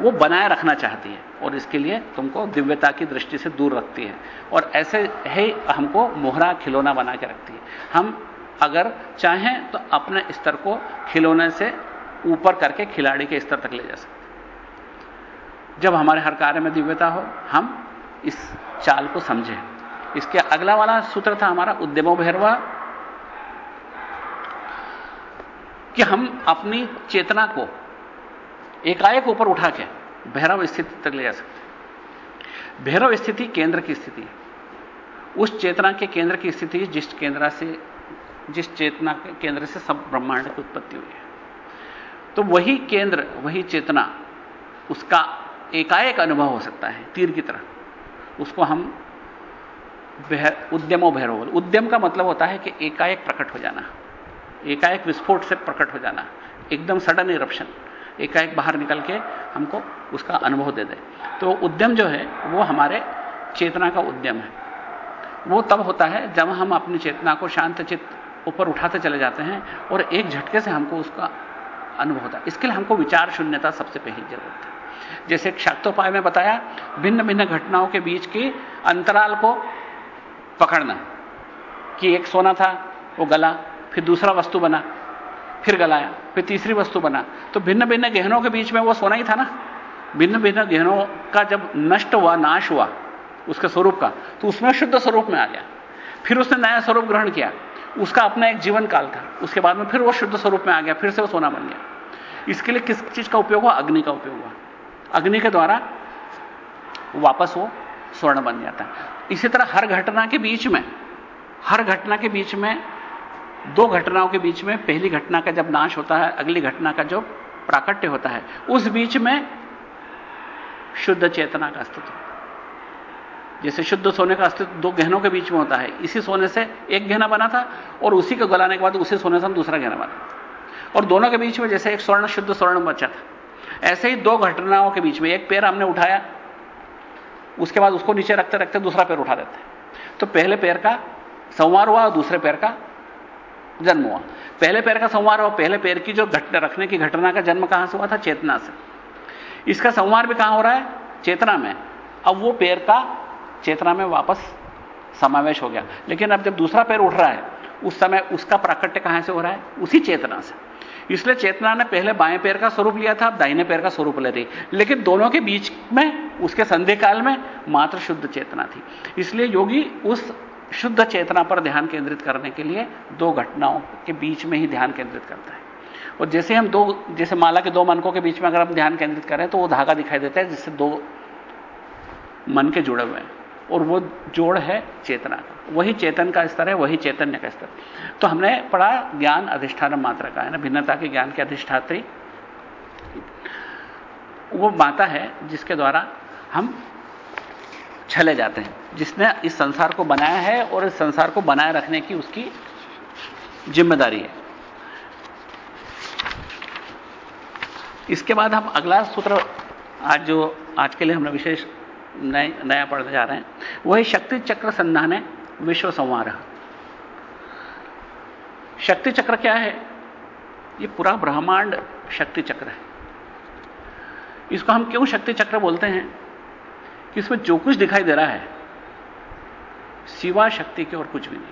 वो बनाए रखना चाहती है, और इसके लिए तुमको दिव्यता की दृष्टि से दूर रखती है, और ऐसे ही हमको मोहरा खिलौना बना के रखती है। हम अगर चाहें तो अपने स्तर को खिलौने से ऊपर करके खिलाड़ी के स्तर तक ले जा सकते जब हमारे हर कार्य में दिव्यता हो, हम इस चाल को समझें। इसके अगला वाला सूत्र था हमारा उद्यमो भैरवा, कि हम अपनी चेतना को एकाएक ऊपर उठा के भैरव स्थिति तक ले जा सकते भैरव स्थिति केंद्र की स्थिति है। उस चेतना के केंद्र की स्थिति जिस केंद्र से, जिस चेतना के केंद्र से सब ब्रह्मांड की उत्पत्ति हुई है। तो वही केंद्र, वही चेतना, उसका एकाएक अनुभव हो सकता है, तीर की तरह। उसको हम उद्यमो भैरव उद्यम का मतलब होता है कि एकाएक प्रकट हो जाना, एकाएक विस्फोट से प्रकट हो जाना, एकदम सडन इरप्शन एकाएक बाहर निकल के हमको उसका अनुभव दे दे। तो उद्यम जो है, वो हमारे चेतना का उद्यम है। वो तब होता है जब हम अपनी चेतना को शांत चित्त ऊपर उठाते चले जाते हैं और एक झटके से हमको उसका अनुभव होता है। इसके लिए हमको विचार शून्यता सबसे पहली ज़रूरत है। जैसे शाक्तोपाय में बताया भिन्न भिन्न घटनाओं के बीच की अंतराल को पकड़ना। कि एक सोना था, वो गला, फिर दूसरा वस्तु बना, फिर गलाया, फिर तीसरी वस्तु बना। तो भिन्न भिन्न गहनों के बीच में वो सोना ही था ना? भिन्न भिन्न गहनों का जब नष्ट हुआ, नाश हुआ, उसके स्वरूप का तो उसमें शुद्ध स्वरूप में आ गया। फिर उसने नया स्वरूप ग्रहण किया। उसका अपना एक जीवन काल था। उसके बाद में फिर वो शुद्ध स्वरूप में आ गया, फिर से वो सोना बन गया। इसके लिए किस चीज़ का उपयोग हुआ? अग्नि का उपयोग हुआ। अग्नि के द्वारा वापस वो स्वर्ण बन जाता है। इसी तरह हर घटना के बीच में, हर घटना के बीच में, दो घटनाओं के बीच में, पहली घटना का जब नाश होता है, अगली घटना का जो प्राकट्य होता है, उस बीच में शुद्ध चेतना का अस्तित्व जैसे शुद्ध सोने का अस्तित्व दो गहनों के बीच में होता है, इसी सोने से एक गहना बना था और उसी को गलाने के बाद उसी सोने से हम दूसरा गहना बना और दोनों के बीच में जैसे एक स्वर्ण, शुद्ध स्वर्ण बचा था। ऐसे ही दो घटनाओं के बीच में एक पैर हमने उठाया, उसके बाद उसको नीचे रखते रखते दूसरा पैर उठा देते तो पहले पैर का संवार हुआ और दूसरे पैर का जन्म हुआ। पहले पैर का संवार हुआ, पहले पैर की जो घटना, रखने की घटना का जन्म कहाँ से हुआ था? चेतना से। इसका संवार भी कहाँ हो रहा है? चेतना में। अब वो पैर का चेतना में वापस समावेश हो गया। लेकिन अब जब दूसरा पैर उठ रहा है, उस समय उसका प्राकट्य कहाँ से हो रहा है? उसी चेतना से। इसलिए चेतना ने पहले बाएँ पैर का स्वरूप लिया था, अब दाहिने पैर का स्वरूप ले रही। लेकिन दोनों के बीच में, उसके संधि काल में मात्र शुद्ध चेतना थी। इसलिए योगी उस शुद्ध चेतना पर ध्यान केंद्रित करने के लिए दो घटनाओं के बीच में ही ध्यान केंद्रित करता है। और जैसे हम दो, जैसे माला के दो मनकों के बीच में अगर हम ध्यान केंद्रित करें तो वो धागा दिखाई देता है, जिससे दो मन के जुड़े हुए हैं। और वो जोड़ है चेतना का। वही चेतन का स्तर है, वही चैतन्य का स्तर। तो हमने पढ़ा ज्ञान अधिष्ठान मात्रा का, है ना? भिन्नता के ज्ञान के अधिष्ठात्री। वो माता है जिसके द्वारा हम छले जाते हैं। जिसने इस संसार को बनाया है और इस संसार को बनाए रखने की उसकी ज़िम्मेदारी है। इसके बाद हम अगला सूत्र, आज जो, आज के लिए हमने विशेष नए, नया पढ़ते जा रहे हैं। वही शक्ति चक्र संधान है, विश्व संवार। शक्ति चक्र क्या है? ये पूरा ब्रह्मांड शक्ति चक्र है। इसको हम क्यों शक्ति चक्र बोलते हैं? कि इसमें जो कुछ दिखाई दे रहा है, सिवा शक्ति के और कुछ भी नहीं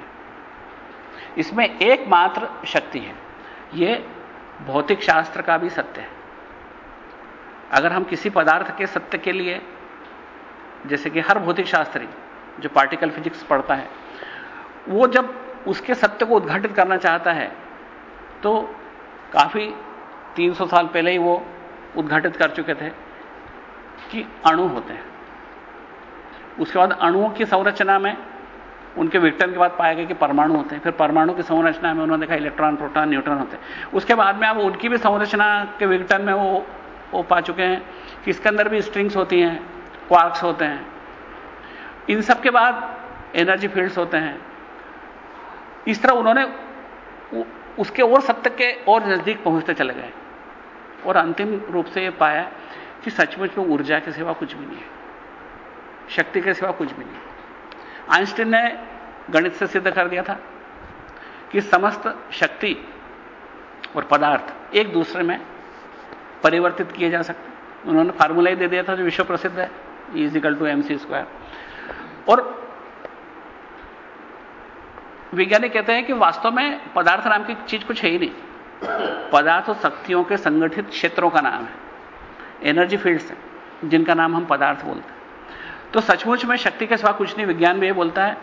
इसमें एकमात्र शक्ति है। यह भौतिक शास्त्र का भी सत्य है। अगर हम किसी पदार्थ के सत्य के लिए जैसे कि हर भौतिक शास्त्री जो पार्टिकल फिजिक्स पढ़ता है, वो जब उसके सत्य को उद्घाटित करना चाहता है तो काफ़ी 300 साल पहले ही वो उद्घाटित कर चुके थे कि अणु होते हैं। उसके बाद अणुओं की संरचना में, उनके विघटन के बाद पाया गया कि परमाणु होते हैं। फिर परमाणु की संरचना में उन्होंने देखा इलेक्ट्रॉन, प्रोटॉन, न्यूट्रॉन होते हैं। उसके बाद में अब उनकी भी संरचना के विघटन में वो वो पा चुके हैं कि इसके अंदर भी स्ट्रिंग्स होती हैं। क्वार्क्स होते हैं। इन सब के बाद एनर्जी फील्ड्स होते हैं। इस तरह उन्होंने उसके और सत्य के और नज़दीक पहुँचते चले गए। और अंतिम रूप से यह पाया कि सचमुच में ऊर्जा के सिवा कुछ भी नहीं है। शक्ति के सिवा कुछ भी नहीं आइंस्टीन ने गणित से सिद्ध कर दिया था कि समस्त शक्ति और पदार्थ एक दूसरे में परिवर्तित किए जा सकते उन्होंने फार्मूला ही दे दिया था जो विश्व प्रसिद्ध है। E equal to M C square और वैज्ञानिक कहते हैं कि वास्तव में पदार्थ नाम की चीज़ कुछ है ही नहीं। पदार्थ शक्तियों के संगठित क्षेत्रों का नाम है। एनर्जी फील्ड्स है, जिनका नाम हम पदार्थ बोलते हैं। तो सचमुच में शक्ति के सिवा कुछ नहीं, विज्ञान भी यही बोलता है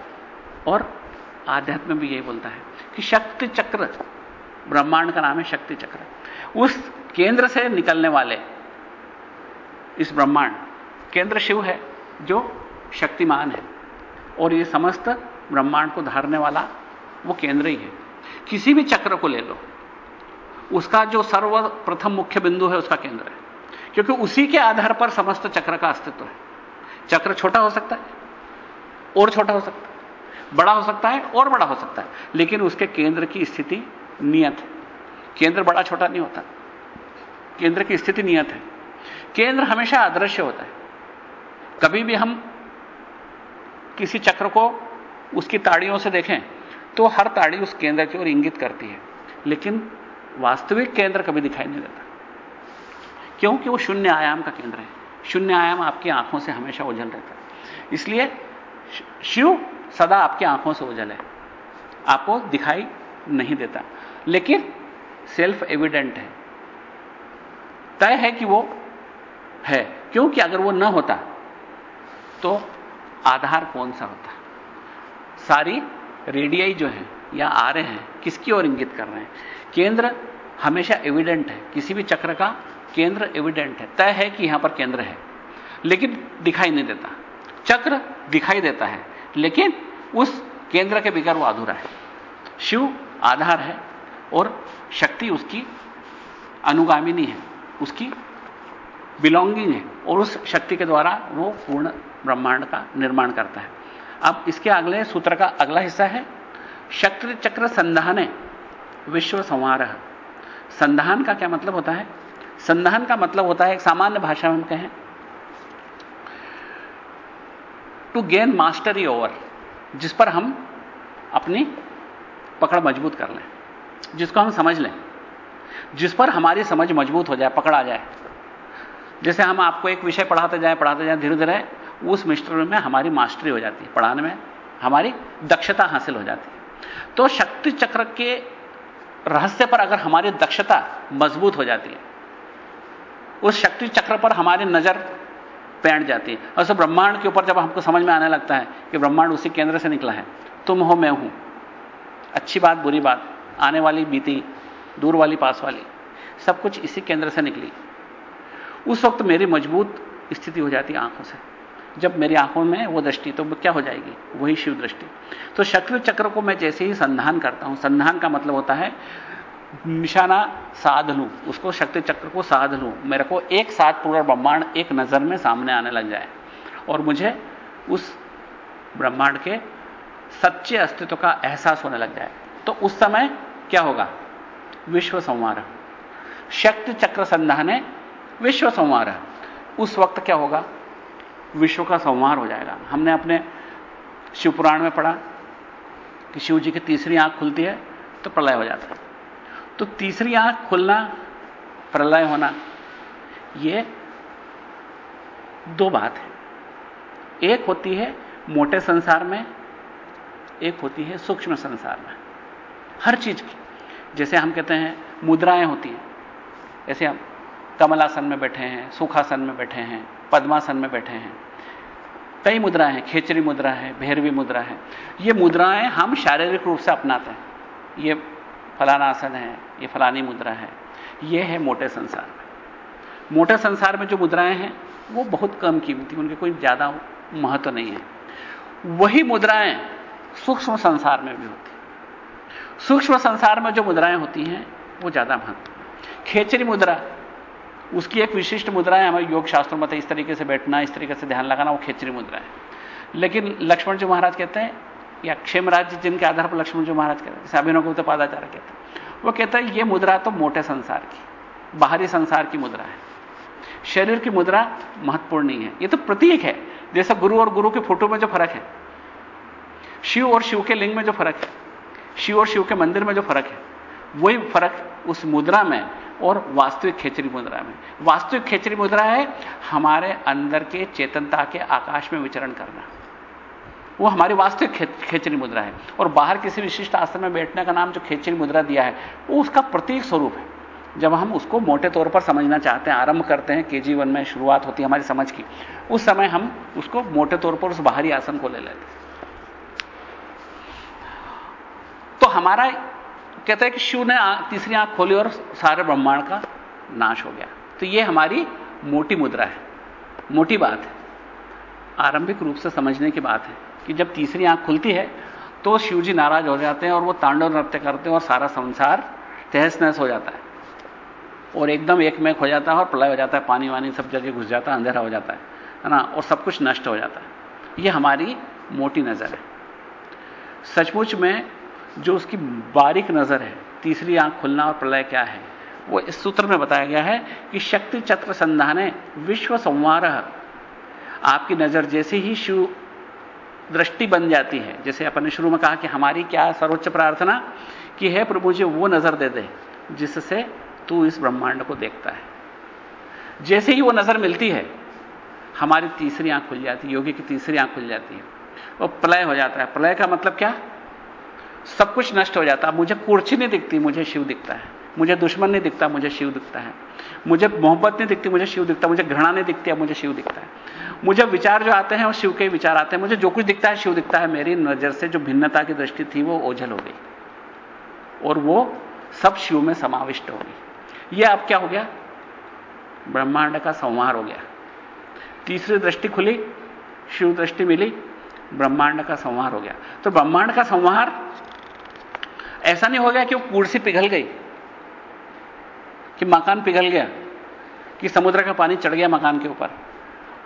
और आध्यात्म भी यही बोलता है कि शक्ति चक्र, ब्रह्मांड का नाम है शक्ति चक्र। उस केंद्र से निकलने वाले इस ब्रह्मांड केंद्र शिव है, जो शक्तिमान है। और ये समस्त ब्रह्मांड को धारने वाला वो केंद्र ही है। किसी भी चक्र को ले लो, उसका जो सर्वप्रथम मुख्य बिंदु है, उसका केंद्र है। क्योंकि उसी के आधार पर समस्त चक्र का अस्तित्व है। चक्र छोटा हो सकता है, और छोटा हो सकता है, बड़ा हो सकता है, और बड़ा हो सकता है। लेकिन उसके केंद्र की स्थिति नियत है। केंद्र बड़ा छोटा नहीं होता। केंद्र की स्थिति नियत है। केंद्र हमेशा अदृश्य होता है। कभी भी हम किसी चक्र को उसकी ताड़ियों से देखें तो हर ताड़ी उस केंद्र की ओर इंगित करती है। लेकिन वास्तविक केंद्र कभी दिखाई नहीं देता। क्योंकि वो शून्य आयाम का केंद्र है। शून्य आयाम आपकी आँखों से हमेशा ओझल रहता है। इसलिए शिव सदा आपकी आँखों से ओझल है। आपको दिखाई नहीं देता। लेकिन सेल्फ एविडेंट है। तय है कि वो है। क्योंकि अगर वो न होता तो आधार कौन सा होता है? सारी रेडियाई जो है या आ रहे हैं, किसकी ओर इंगित कर रहे हैं? केंद्र हमेशा एविडेंट है, किसी भी चक्र का केंद्र एविडेंट है। तय है कि यहाँ पर केंद्र है, लेकिन दिखाई नहीं देता। चक्र दिखाई देता है, लेकिन उस केंद्र के बिगैर वो अधूरा है। शिव आधार है और शक्ति उसकी अनुगामिनी है, उसकी बिलोंगिंग है और उस शक्ति के द्वारा वो पूर्ण ब्रह्मांड का निर्माण करता है। अब इसके अगले सूत्र का अगला हिस्सा है, शक्ति चक्र संधान, विश्व संहार। संधान का क्या मतलब होता है? संधान का मतलब होता है एक सामान्य भाषा में हम कहें टू गेन मास्टरी ओवर जिस पर हम अपनी पकड़ मज़बूत कर लें, जिसको हम समझ लें, जिस पर हमारी समझ मज़बूत हो जाए, पकड़ आ जाए। जैसे हम आपको एक विषय पढ़ाते जाए पढ़ाते जाए, धीरे धीरे, उस मिस्टर में हमारी मास्टरी हो जाती है। पढ़ाने में हमारी दक्षता हासिल हो जाती है। तो शक्ति चक्र के रहस्य पर अगर हमारी दक्षता मज़बूत हो जाती है, उस शक्ति चक्र पर हमारी नज़र पैंट जाती है। और सब ब्रह्मांड के ऊपर जब हमको समझ में आने लगता है कि ब्रह्मांड उसी केंद्र से निकला है, तुम हो, मैं हूँ। अच्छी बात, बुरी बात, आने वाली, बीती, दूर वाली, पास वाली, सब कुछ इसी केंद्र से निकली। उस वक्त मेरी मज़बूत स्थिति हो जाती आँखों से। जब मेरी आँखों में वो दृष्टि तो क्या हो जाएगी? वही शिव दृष्टि। तो शक्र चक्र को मैं जैसे ही संधान करता हूँ, संधान का मतलब होता है निशाना साध लूँ, उसको शक्ति चक्र को साध लूँ। मेरे को एक साथ पूरा ब्रह्मांड एक नज़र में सामने आने लग जाए और मुझे उस ब्रह्मांड के सच्चे अस्तित्व का एहसास होने लग जाए। तो उस समय क्या होगा? विश्व संवार। शक्ति चक्र संधाने विश्व संवार है। उस वक्त क्या होगा? विश्व का संवार हो जाएगा। हमने अपने शिवपुराण में पढ़ा कि शिव जी की तीसरी आँख खुलती है तो प्रलय हो जाता है। तो तीसरी आँख खुलना, प्रलय होना यह दो बात है। एक होती है मोटे संसार में, एक होती है सूक्ष्म संसार में। हर चीज़ की। जैसे हम कहते हैं, मुद्राएँ होती हैं। ऐसे हम कमलासन में बैठे हैं, सुखासन में बैठे हैं, पद्मासन में बैठे हैं। कई मुद्राएँ हैं, खेचरी मुद्रा है, भैरवी मुद्रा है। ये मुद्राएँ हम शारीरिक रूप से अपनाते हैं। ये फलाना आसन है, ये फलानी मुद्रा है। ये है मोटे संसार में। मोटे संसार में जो मुद्राएँ हैं, वो बहुत कम कीमती उनके कोई ज़्यादा महत्व नहीं है। वही मुद्राएँ सूक्ष्म संसार में भी होती सूक्ष्म संसार में जो मुद्राएँ होती हैं, वो ज़्यादा महत्व खेचरी मुद्रा उसकी एक विशिष्ट मुद्रा है हमारे योग शास्त्रों में इस तरीके से बैठना, इस तरीके से ध्यान लगाना, वो खेचरी मुद्रा है। लेकिन लक्ष्मण जी महाराज कहते हैं, या क्षेमराज जिनके आधार पर लक्ष्मण जी महाराज कहते हैं, जैसे अभिनव गुप्त पादाचार्य कहते हैं, वो कहता है, ये मुद्रा तो मोटे संसार की, बाहरी संसार की मुद्रा है। शरीर की मुद्रा महत्वपूर्ण नहीं है। ये तो प्रतीक है। जैसे गुरु और गुरु के फ़ोटो में जो फ़र्क है, शिव और शिव के लिंग में जो फ़र्क है, शिव और शिव के मंदिर में जो फ़र्क है, वही फ़र्क उस मुद्रा में और वास्तविक खेचरी मुद्रा में। वास्तविक खेचरी मुद्रा है हमारे अंदर के चेतनता के आकाश में विचरण करना। वो हमारी वास्तविक खेचरी मुद्रा है। और बाहर किसी विशिष्ट आसन में बैठने का नाम जो खेचरी मुद्रा दिया है, वो उसका प्रतीक स्वरूप है। जब हम उसको मोटे तौर पर समझना चाहते हैं, आरंभ करते हैं के जीवन में शुरुआत होती है हमारी समझ की, उस समय हम उसको मोटे तौर पर उस बाहरी आसन को ले लेते हैं। तो हमारा कहते हैं कि शिव ने तीसरी आँख खोली और सारे ब्रह्मांड का नाश हो गया। तो यह हमारी मोटी मुद्रा है। मोटी बात है। आरंभिक रूप से समझने की बात है कि जब तीसरी आँख खुलती है तो शिव जी नाराज़ हो जाते हैं और वो तांडव नृत्य करते हैं और सारा संसार तहस नहस हो जाता है। और एकदम एक मेक हो जाता है और प्रलय हो जाता है पानी वानी सब जगह घुस जाता है, अंधेरा हो जाता है है ना? और सब कुछ नष्ट हो जाता है। यह हमारी मोटी नज़र है। सचमुच में जो उसकी बारीक नज़र है, तीसरी आँख खुलना और प्रलय क्या है? वो इस सूत्र में बताया गया है कि शक्ति चक्र संधाने विश्व संवार। आपकी नज़र जैसे ही शिव दृष्टि बन जाती है, जैसे अपन ने शुरू में कहा कि हमारी क्या सर्वोच्च प्रार्थना कि है प्रभु जी, वो नज़र दे दे, जिससे तू इस ब्रह्मांड को देखता है। जैसे ही वो नज़र मिलती है, हमारी तीसरी आँख खुल जाती है, योगी की तीसरी आँख खुल जाती है। और प्रलय हो जाता है। प्रलय का मतलब क्या? सब कुछ नष्ट हो जाता मुझे कुर्सी नहीं दिखती, मुझे शिव दिखता है। मुझे दुश्मन नहीं दिखता, मुझे शिव दिखता है। मुझे मोहब्बत नहीं दिखती, मुझे शिव दिखता मुझे घृणा नहीं दिखती, मुझे शिव दिखता है। मुझे विचार जो आते हैं, वो शिव के विचार आते हैं। मुझे जो कुछ दिखता है, शिव दिखता है। मेरी नज़र से जो भिन्नता की दृष्टि थी, वो ओझल हो गई। और वो सब शिव में समाविष्ट हो गई। ये अब क्या हो गया? ब्रह्मांड का संहार हो गया। तीसरी दृष्टि खुली, शिव दृष्टि मिली, ब्रह्मांड का संहार हो गया। तो ब्रह्मांड का संहार ऐसा नहीं हो गया कि वो कुर्सी पिघल गई, कि मकान पिघल गया, कि समुद्र का पानी चढ़ गया मकान के ऊपर,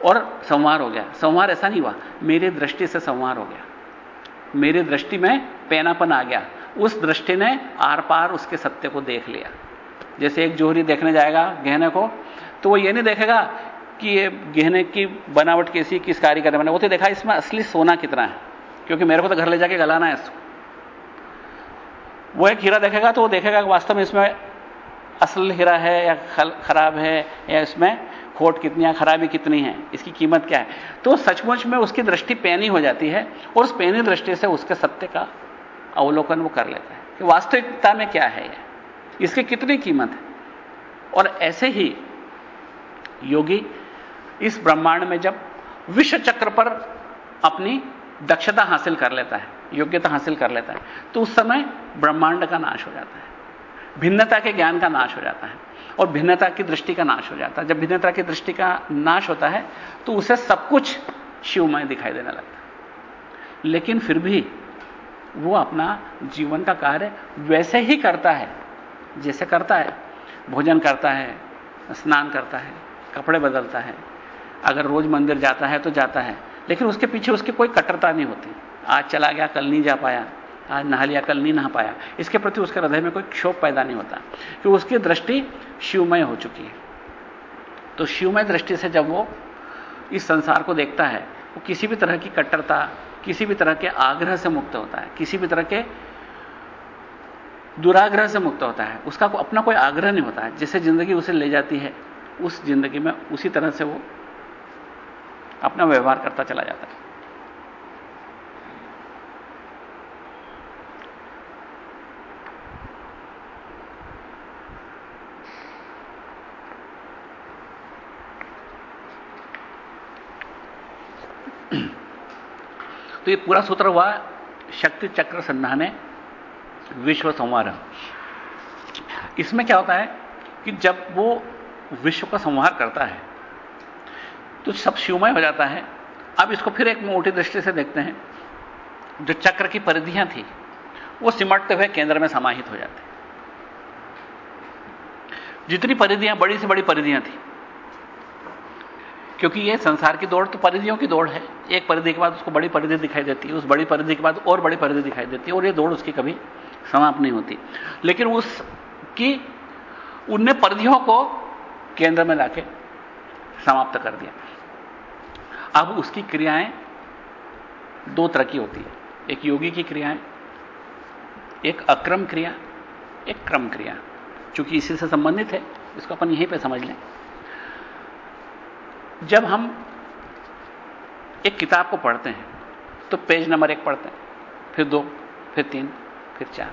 और संवार हो गया। संवार ऐसा नहीं हुआ। मेरी दृष्टि से संवार हो गया। मेरी दृष्टि में पैनापन आ गया। उस दृष्टि ने आर पार उसके सत्य को देख लिया। जैसे एक जोहरी देखने जाएगा गहने को तो वो ये नहीं देखेगा कि ये गहने की बनावट कैसी, किस कारीगर ने वो तो देखा इसमें असली सोना कितना है, क्योंकि मेरे को तो घर ले जाके गलाना है इसको। वो एक हीरा देखेगा तो वो देखेगा कि वास्तव में इसमें असल हीरा है या खराब है या इसमें खोट कितनी है, खराबी कितनी है, इसकी कीमत क्या है। तो सचमुच में उसकी दृष्टि पैनी हो जाती है और उस पैनी दृष्टि से उसके सत्य का अवलोकन वो कर लेता है कि वास्तविकता में क्या है यह इसकी कितनी कीमत है। और ऐसे ही योगी इस ब्रह्मांड में जब विश्व चक्र पर अपनी दक्षता हासिल कर लेता है योग्यता हासिल कर लेता है तो उस समय ब्रह्मांड का नाश हो जाता है, भिन्नता के ज्ञान का नाश हो जाता है, और भिन्नता की दृष्टि का नाश हो जाता है। जब भिन्नता की दृष्टि का नाश होता है तो उसे सब कुछ शिवमय दिखाई देने लगता है। लेकिन फिर भी वो अपना जीवन का कार्य वैसे ही करता है, जैसे करता है। भोजन करता है, स्नान करता है, कपड़े बदलता है, अगर रोज मंदिर जाता है तो जाता है, लेकिन उसके पीछे उसकी कोई कट्टरता नहीं होती। आज चला गया, कल नहीं जा पाया, आज नहा लिया, कल नहीं नहा पाया। इसके प्रति उसके हृदय में कोई क्षोभ पैदा नहीं होता, कि उसकी दृष्टि शिवमय हो चुकी है। तो शिवमय दृष्टि से जब वो इस संसार को देखता है, वो किसी भी तरह की कट्टरता, किसी भी तरह के आग्रह से मुक्त होता है, किसी भी तरह के दुराग्रह से मुक्त होता है, उसका को अपना कोई आग्रह नहीं होता है। जिसे ज़िंदगी उसे ले जाती है, उस ज़िंदगी में उसी तरह से वो अपना व्यवहार करता चला जाता है। तो ये पूरा सूत्र हुआ शक्ति चक्र संधाने विश्व संवार इसमें क्या होता है कि जब वो विश्व का संहार करता है तो सब शिवमय हो जाता है। अब इसको फिर एक मोटी दृष्टि से देखते हैं। जो चक्र की परिधियाँ थी, वो सिमटते हुए केंद्र में समाहित हो जाते जितनी परिधियाँ बड़ी से बड़ी परिधियाँ थी क्योंकि ये संसार की दौड़ तो परिधियों की दौड़ है। एक परिधि के बाद उसको बड़ी परिधि दिखाई देती है, उस बड़ी परिधि के बाद और बड़ी परिधि दिखाई देती है और ये दौड़ उसकी कभी समाप्त नहीं होती। लेकिन उसकी उनने परिधियों को केंद्र में लाके समाप्त कर दिया। अब उसकी क्रियाएँ दो तरह की होती है। एक योगी की क्रियाएँ, एक अक्रम क्रिया, एक क्रम क्रिया। चूँकि इसी से संबंधित है, इसको अपन यहीं पे समझ लें। जब हम एक किताब को पढ़ते हैं तो पेज नंबर एक पढ़ते हैं, फिर दो, फिर तीन, फिर चार।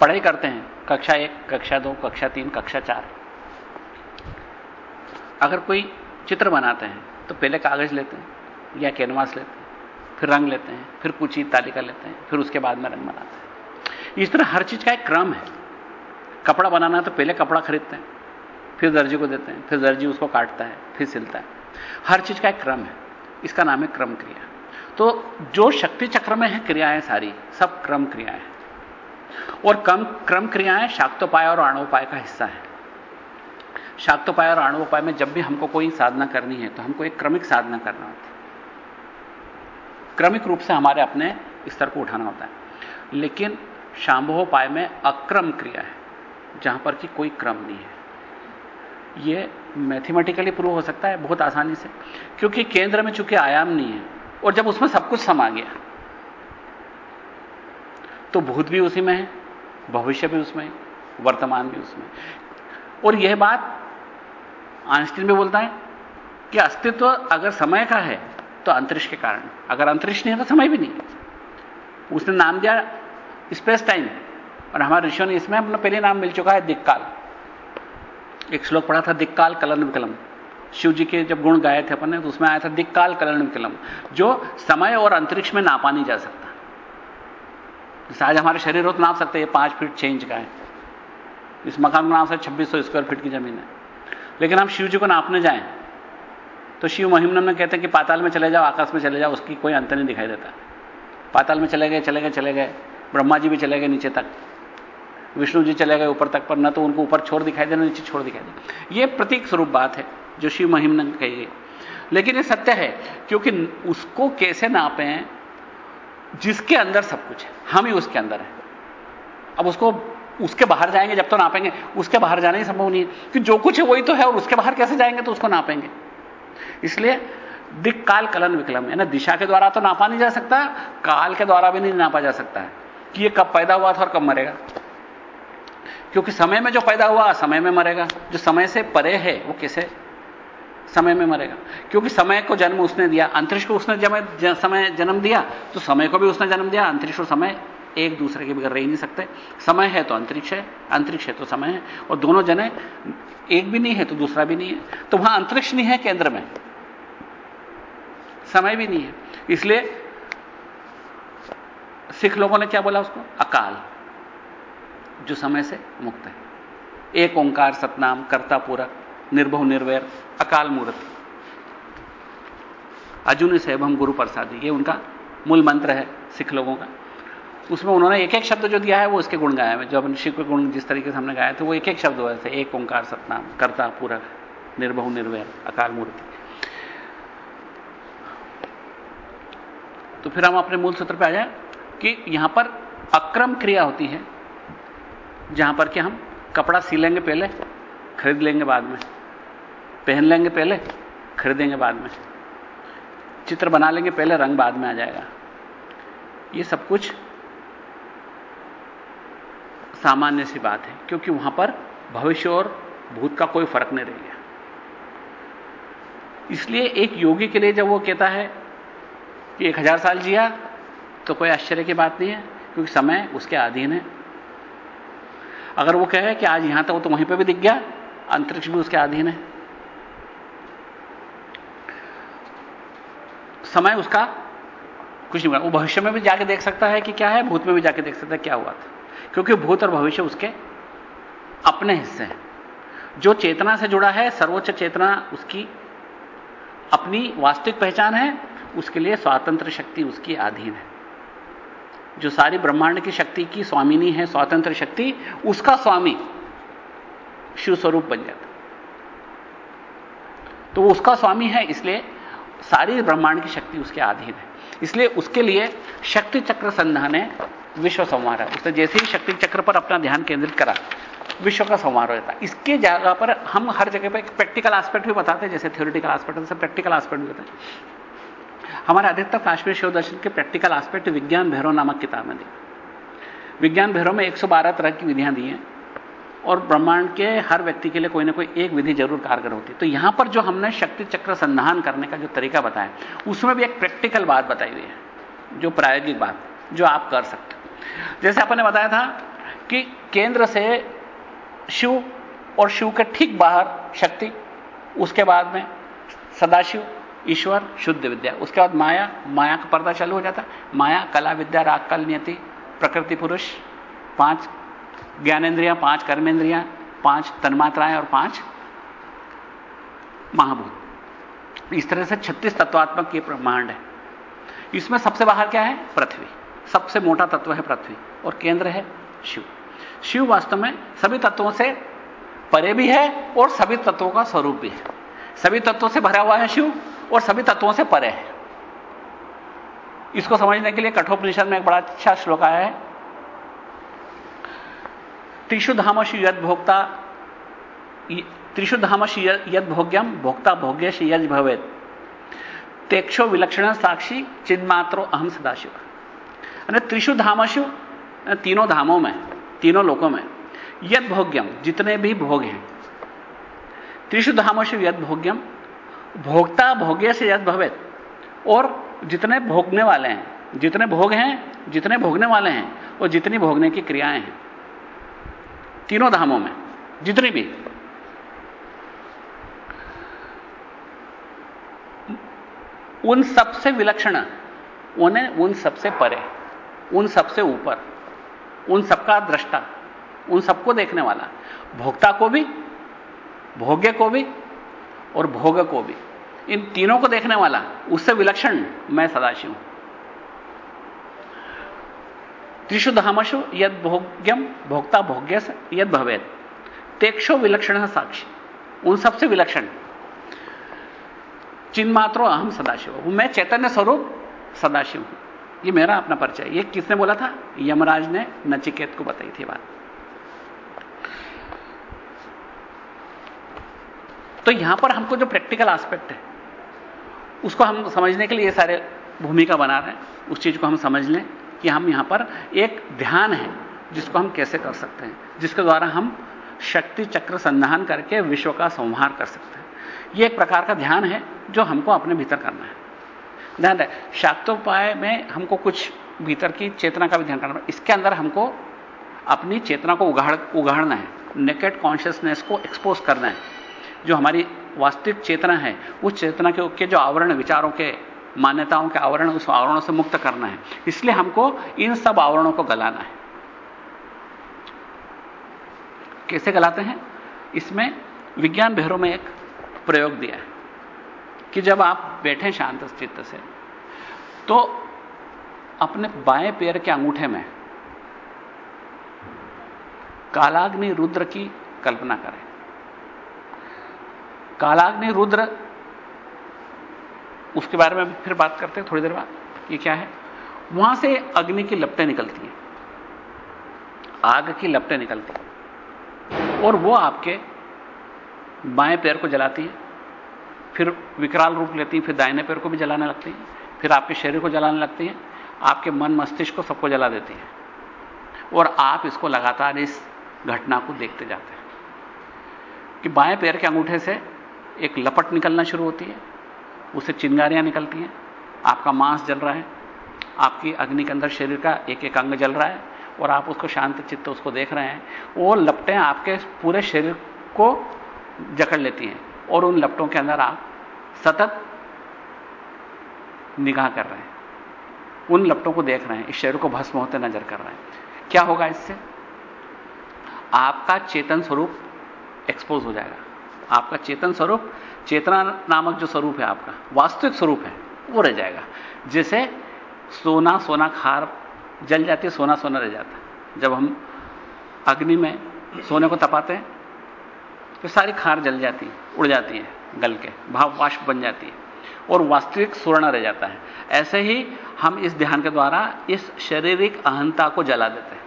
पढ़ाई करते हैं, कक्षा एक, कक्षा दो, कक्षा तीन, कक्षा चार। अगर कोई चित्र बनाते हैं तो पहले कागज़ लेते हैं, या कैनवास लेते हैं, फिर रंग लेते हैं, फिर पूछी तालिका लेते हैं, फिर उसके बाद में रंग बनाते हैं। इस तरह हर चीज़ का एक क्रम है। कपड़ा बनाना तो पहले कपड़ा खरीदते हैं। फिर दर्जी को देते हैं, फिर दर्जी उसको काटता है, फिर सिलता है। हर चीज़ का एक क्रम है, इसका नाम है क्रम क्रिया। तो जो शक्ति चक्र में है, क्रियाएँ सारी, सब क्रम क्रियाएँ और कम क्रम क्रियाएँ शाक्तोपाय और आणोपाय का हिस्सा है। शाक्तोपाय और आणवोपाय में जब भी हमको कोई साधना करनी है तो हमको एक क्रमिक साधना करना होती है। क्रमिक रूप से हमारे अपने स्तर को उठाना होता है। लेकिन शांभोपाय में अक्रम क्रिया है, जहाँ पर कि कोई क्रम नहीं है। यह मैथमेटिकली प्रूव हो सकता है, बहुत आसानी से। क्योंकि केंद्र में चूँकि आयाम नहीं है, और जब उसमें सब कुछ समा गया तो भूत भी उसी में है, भविष्य भी उसमें वर्तमान भी उसमें और यह बात आइंस्टीन भी बोलता है कि अस्तित्व अगर समय का है तो अंतरिक्ष के कारण। अगर अंतरिक्ष नहीं है तो समय भी नहीं उसने नाम दिया स्पेस टाइम, और हमारे ऋषियों ने इसमें अपना पहले नाम मिल चुका है दिक्काल। एक श्लोक पढ़ा था, दिक्काल कलन विकलम शिव जी के जब गुण गाए थे अपन ने तो उसमें आया था, दिक्काल कलन विकलम जो समय और अंतरिक्ष में नापा नहीं जा सकता। जैसे आज हमारे शरीर हो तो नाप सकते हैं पाँच फीट छह इंच का है। इस मकान का नाम से छब्बीस सौ स्क्वायर फीट की ज़मीन है। लेकिन हम शिव जी को नापने जाएँ तो शिव महिमन में कहते हैं कि पाताल में चले जाओ, आकाश में चले जाओ, उसकी कोई अंतर नहीं दिखाई देता। पाताल में चले गए चले गए चले गए, ब्रह्मा जी भी चले गए नीचे तक। विष्णु जी चले गए ऊपर तक पर, न तो उनको ऊपर छोड़ दिखाई देना नीचे छोड़ दिखाई देना ये प्रतीक स्वरूप बात है, जो शिव महिम ने कही गई। लेकिन ये सत्य है, क्योंकि उसको कैसे नापे जिसके अंदर सब कुछ है, हम ही उसके अंदर है। अब उसको, उसके बाहर जाएँगे, जब तो नापेंगे, उसके बाहर जाना ही संभव नहीं है, कि जो कुछ है वही तो है, और उसके बाहर कैसे जाएँगे तो उसको नापेंगे। इसलिए दिक काल कलन विकलम है ना दिशा के द्वारा तो नापा नहीं जा सकता, काल के द्वारा भी नहीं नापा जा सकता है, कि ये कब पैदा हुआ था और कब मरेगा। क्योंकि समय में जो पैदा हुआ, समय में मरेगा। जो समय से परे है, वो कैसे? समय में मरेगा। क्योंकि समय को जन्म उसने दिया, अंतरिक्ष को उसने जब समय जन्म दिया तो समय को भी उसने जन्म दिया, अंतरिक्ष और समय एक दूसरे के बगैर रह ही नहीं सकते। समय है तो अंतरिक्ष है अंतरिक्ष है तो समय है, और दोनों जने एक भी नहीं है तो दूसरा भी नहीं है। तो वहाँ अंतरिक्ष नहीं है केंद्र में। समय भी नहीं है। इसलिए सिख लोगों ने क्या बोला उसको? अकाल। जो समय से मुक्त है। एक ओंकार सतनाम, कर्ता पूरक निर्भव निर्वैर, अकाल मूर्ति। अर्जुन से हम गुरु प्रसादी ये उनका मूल मंत्र है सिख लोगों का। उसमें उन्होंने एक एक शब्द जो दिया है, वो उसके गुण गाए हैं। जो अपन शिव के गुण जिस तरीके से हमने गाए थे वो एक एक शब्द हुए थे एक ओंकार सतनाम, कर्ता पूरक निर्भव निर्वैर, अकाल मूर्ति। तो फिर हम अपने मूल सूत्र पे आ जाए कि यहाँ पर अक्रम क्रिया होती है। जहाँ पर कि हम कपड़ा सी लेंगे पहले, खरीद लेंगे बाद में। पहन लेंगे पहले, खरीदेंगे बाद में। चित्र बना लेंगे पहले, रंग बाद में आ जाएगा। ये सब कुछ सामान्य सी बात है, क्योंकि वहाँ पर भविष्य और भूत का कोई फ़र्क नहीं रह गया। इसलिए एक योगी के लिए जब वो कहता है कि एक हज़ार साल जिया तो कोई आश्चर्य की बात नहीं है, क्योंकि समय उसके अधीन है। अगर वो कहे कि आज यहाँ तक तो, तो वहीं पे भी दिख गया। अंतरिक्ष भी उसके अधीन है। समय उसका कुछ नहीं हुआ। वो भविष्य में भी जाके देख सकता है कि क्या है भूत में भी जाके देख सकता है क्या हुआ था। क्योंकि भूत और भविष्य उसके अपने हिस्से हैं। जो चेतना से जुड़ा है सर्वोच्च चेतना उसकी अपनी वास्तविक पहचान है उसके लिए स्वातंत्र शक्ति उसकी अधीन है। जो सारी ब्रह्मांड की शक्ति की स्वामिनी है, स्वतंत्र शक्ति, उसका स्वामी शिव स्वरूप बन जाता तो वो उसका स्वामी है, इसलिए सारी ब्रह्मांड की शक्ति उसके अधीन है। इसलिए उसके लिए शक्ति चक्र संधान है, विश्व संवार है। उसने जैसे ही शक्ति चक्र पर अपना ध्यान केंद्रित करा, विश्व का संवार होता है। इसके जगह पर हम हर जगह पर एक प्रैक्टिकल एस्पेक्ट भी बताते हैं, जैसे थ्योरिटिकल एस्पेक्ट प्रैक्टिकल एस्पेक्ट भी होता है। हमारे अधिकतर काश्मीर शिव दर्शन के प्रैक्टिकल एस्पेक्ट विज्ञान भैरव नामक किताब में दी। विज्ञान भैरव में 112 तरह की विधियाँ दी हैं और ब्रह्मांड के हर व्यक्ति के लिए कोई ना कोई एक विधि ज़रूर कारगर होती। है तो यहाँ पर जो हमने शक्ति चक्र संधान करने का जो तरीका बताया, उसमें भी एक प्रैक्टिकल बात बताई हुई है, जो प्रायोगिक बात, जो आप कर सकते जैसे आपने बताया था कि केंद्र से शिव और शिव के ठीक बाहर शक्ति, उसके बाद में सदाशिव ईश्वर, शुद्ध विद्या। उसके बाद माया माया का पर्दा चालू हो जाता। माया, कला, विद्या, राग, कल, नियति, प्रकृति, पुरुष, पाँच ज्ञानेन्द्रियाँ, पाँच कर्मेंद्रियाँ पाँच तन्मात्राएँ और पाँच महाभूत। इस तरह से 36 तत्वात्मक ये ब्रह्मांड है। इसमें सबसे बाहर क्या है? पृथ्वी। सबसे मोटा तत्व है पृथ्वी और केंद्र है शिव। शिव वास्तव में सभी तत्वों से परे भी है और सभी तत्वों का स्वरूप भी है। सभी तत्वों से भरा हुआ है शिव। और सभी तत्वों से परे है। इसको समझने के लिए कठोपनिषद में एक बड़ा अच्छा श्लोक आया है। त्रिशु धामश यद भोक्ता त्रिशु धामश यद भोग्यम भोक्ता भोग्य यज भवेत। तेक्षो विलक्षण साक्षी चिन्मात्रो अहम सदाशिव। त्रिशु धामशु तीनों धामों में, तीनों लोकों में, यद भोग्यम जितने भी भोग हैं त्रिशु धामशु यद भोग्यम भोक्ता भोग्य से यद भवेत। और जितने भोगने वाले हैं, जितने भोग हैं, जितने भोगने वाले हैं और जितनी भोगने की क्रियाएँ हैं। तीनों धामों में, जितनी भी। उन सबसे विलक्षण, उन्हें उन सबसे परे, उन सबसे ऊपर, उन सबका दृष्टा, उन सबको देखने वाला, भोक्ता को भी, भोग्य को भी, और भोग को भी। इन तीनों को देखने वाला, उससे विलक्षण मैं सदाशिव त्रिशु धामशु यद भोग्यम, भोक्ता भोग्य यद भवेद तेक्षो विलक्षण साक्षी। उन सबसे विलक्षण। चिन्मात्रो अहम सदाशिव हूँ। मैं चैतन्य स्वरूप सदाशिव हूँ। ये मेरा अपना परिचय। ये किसने बोला था? यमराज ने नचिकेत को बताई थी बात। तो यहाँ पर हमको जो प्रैक्टिकल एस्पेक्ट है उसको हम समझने के लिए ये सारे भूमिका बना रहे हैं। उस चीज़ को हम समझ लें कि हम यहाँ पर एक ध्यान है, जिसको हम कैसे कर सकते हैं, जिसके द्वारा हम शक्ति चक्र संधान करके विश्व का संहार कर सकते हैं। यह एक प्रकार का ध्यान है जो हमको अपने भीतर करना है। ध्यान है शाक्तोपाय में हमको कुछ भीतर की चेतना का भी ध्यान करना है। इसके अंदर हमको अपनी चेतना को उगाड़ उगाड़ना है। नेकेट कॉन्शियसनेस को एक्सपोज करना है, जो हमारी वास्तविक चेतना है उस चेतना के, के जो आवरण विचारों के मान्यताओं के आवरण उस आवरणों से मुक्त करना है। इसलिए हमको इन सब आवरणों को गलाना है। कैसे गलाते हैं? इसमें विज्ञान बहरों में एक प्रयोग दिया है कि जब आप बैठे शांत चित्त से तो अपने बाएँ पैर के अंगूठे में कालाग्नि रुद्र की कल्पना करें। कालाग्नि रुद्र, उसके बारे में फिर बात करते हैं थोड़ी देर बाद ये क्या है? वहाँ से अग्नि की लपटें निकलती हैं। आग की लपटें निकलती हैं। और वो आपके बाएँ पैर को जलाती है, फिर विकराल रूप लेती हैं, फिर दाहिने पैर को भी जलाने लगती हैं, फिर आपके शरीर को जलाने लगती हैं, आपके मन मस्तिष्क को सबको जला देती हैं। और आप इसको लगातार इस घटना को देखते जाते हैं। कि बाएँ पैर के अंगूठे से एक लपट निकलना शुरू होती है, उससे चिंगारियाँ निकलती हैं, आपका मांस जल रहा है, आपकी अग्नि के अंदर शरीर का एक एक अंग जल रहा है, और आप उसको शांत चित्त उसको देख रहे हैं, वो लपटें आपके पूरे शरीर को जकड़ लेती हैं, और उन लपटों के अंदर आप सतत निगाह कर रहे हैं, उन लपटों को देख रहे हैं, इस शरीर को भस्म होते नज़र कर रहे हैं। क्या होगा इससे? आपका चेतन स्वरूप एक्सपोज हो जाएगा। आपका चेतन स्वरूप, चेतना नामक जो स्वरूप है आपका, वास्तविक स्वरूप है, वो रह जाएगा। जैसे सोना सोना खार जल जाती है, सोना सोना रह जाता है। जब हम अग्नि में सोने को तपाते हैं तो सारी खार जल जाती है, उड़ जाती है गल के, भाव वाष्प बन जाती है और वास्तविक स्वर्ण रह जाता है। ऐसे ही हम इस ध्यान के द्वारा इस शारीरिक अहंता को जला देते हैं।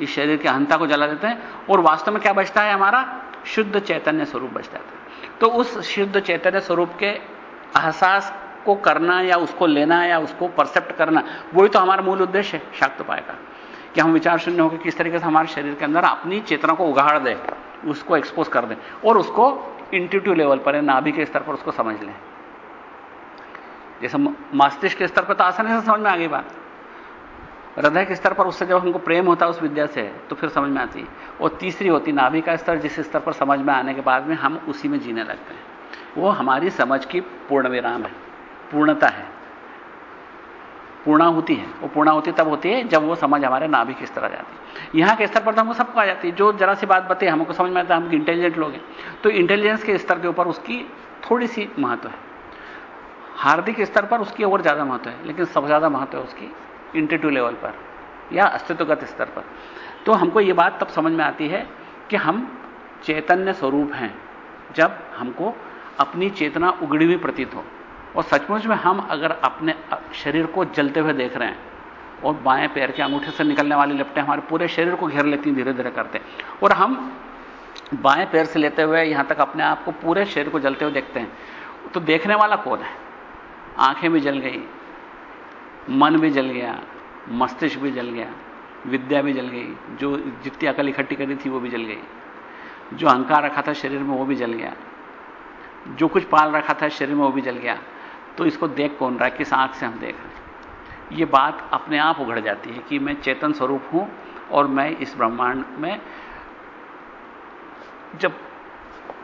इस शरीर की अहंता को जला देते हैं और वास्तव में क्या बचता है हमारा? शुद्ध चैतन्य स्वरूप बच जाता है तो उस शुद्ध चैतन्य स्वरूप के एहसास को करना या उसको लेना या उसको परसेप्ट करना, वही तो हमारा मूल उद्देश्य है, शाक्त उपाय का। कि हम विचार शून्य होकर किस तरीके से हमारे शरीर के अंदर अपनी चेतना को उगाड़ दें, उसको एक्सपोज कर दें और उसको इंट्यूटिव लेवल पर नाभि के स्तर पर उसको समझ लें। जैसे मस्तिष्क के स्तर पर तो आसानी से समझ में आ गई बात। हृदय के स्तर पर उससे जब हमको प्रेम होता है उस विद्या से तो फिर समझ में आती है। और तीसरी होती नाभि का स्तर, जिस स्तर पर समझ में आने के बाद में हम उसी में जीने लगते हैं। वो हमारी समझ की पूर्ण विराम है, पूर्णता है। पूर्णाहुति है, वो पूर्णाहुति तब होती है जब वो समझ हमारे नाभि के स्तर आ जाती है। यहाँ के स्तर पर तो हमको सबको आ जाती है, जो जरा सी बात बताए हमको समझ में आता है, हम इंटेलिजेंट लोग हैं। तो इंटेलिजेंस के स्तर के ऊपर उसकी थोड़ी सी महत्व है। हार्दिक स्तर पर उसकी और ज़्यादा महत्व है, लेकिन सबसे ज़्यादा महत्व है उसकी इंटेटिव लेवल पर, या अस्तित्वगत स्तर पर। तो हमको यह बात तब समझ में आती है कि हम चैतन्य स्वरूप हैं, जब हमको अपनी चेतना उगड़ी हुई प्रतीत हो। और सचमुच में हम अगर अपने शरीर को जलते हुए देख रहे हैं, और बाएँ पैर के अंगूठे से निकलने वाली लिपटें हमारे पूरे शरीर को घेर लेती हैं धीरे धीरे करते। और हम बाएँ पैर से लेते हुए यहाँ तक अपने आप को पूरे शरीर को जलते हुए देखते हैं। तो देखने वाला कौन है? आँखें भी जल गई मन भी जल गया, मस्तिष्क भी जल गया, विद्या भी जल गई, जो जितनी अकल इकट्ठी करी थी वो भी जल गई। जो अहंकार रखा था शरीर में वो भी जल गया। जो कुछ पाल रखा था शरीर में वो भी जल गया। तो इसको देख कौन रहा है? किस आँख से हम देख रहे ये बात अपने आप उघड़ जाती है कि मैं चेतन स्वरूप हूँ और मैं इस ब्रह्मांड में जब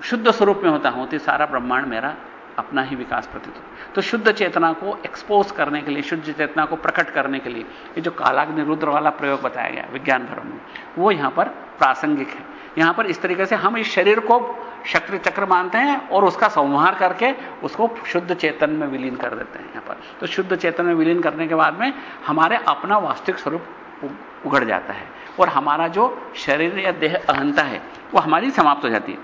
शुद्ध स्वरूप में होता हूँ तो सारा ब्रह्मांड मेरा अपना ही विकास प्रतीत हो तो शुद्ध चेतना को एक्सपोज करने के लिए, शुद्ध चेतना को प्रकट करने के लिए, ये जो कालाग्नि रुद्र वाला प्रयोग बताया गया, विज्ञान धर्म में, वो यहाँ पर प्रासंगिक है। यहाँ पर इस तरीके से हम इस शरीर को शक्र चक्र मानते हैं और उसका संहार करके उसको शुद्ध चेतन में विलीन कर देते हैं यहाँ पर। तो शुद्ध चेतन में विलीन करने के बाद में हमारे अपना वास्तविक स्वरूप उगड़ जाता है और हमारा जो शरीर या देह अहंता है, वो हमारी समाप्त हो जाती है।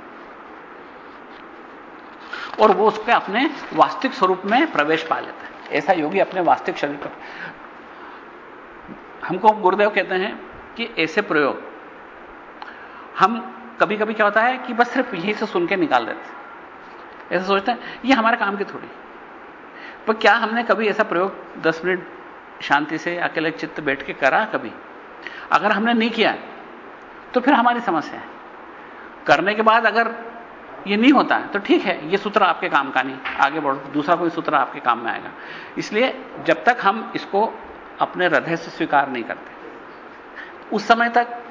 और वो उसके अपने वास्तविक स्वरूप में प्रवेश पा लेता है। ऐसा योगी अपने वास्तविक शरीर का हमको गुरुदेव कहते हैं कि ऐसे प्रयोग। हम कभी कभी क्या होता है कि बस सिर्फ़ यही से सुन के निकाल देते ऐसा सोचते हैं, ये हमारे काम की थोड़ी पर क्या हमने कभी ऐसा प्रयोग 10 मिनट शांति से, अकेले चित्त बैठ के करा कभी? अगर हमने नहीं किया तो फिर हमारी समस्या है। करने के बाद अगर ये नहीं होता है। तो ठीक है, ये सूत्र आपके काम का नहीं। आगे बढ़ो, दूसरा कोई सूत्र आपके काम में आएगा। इसलिए जब तक हम इसको अपने हृदय से स्वीकार नहीं करते, उस समय तक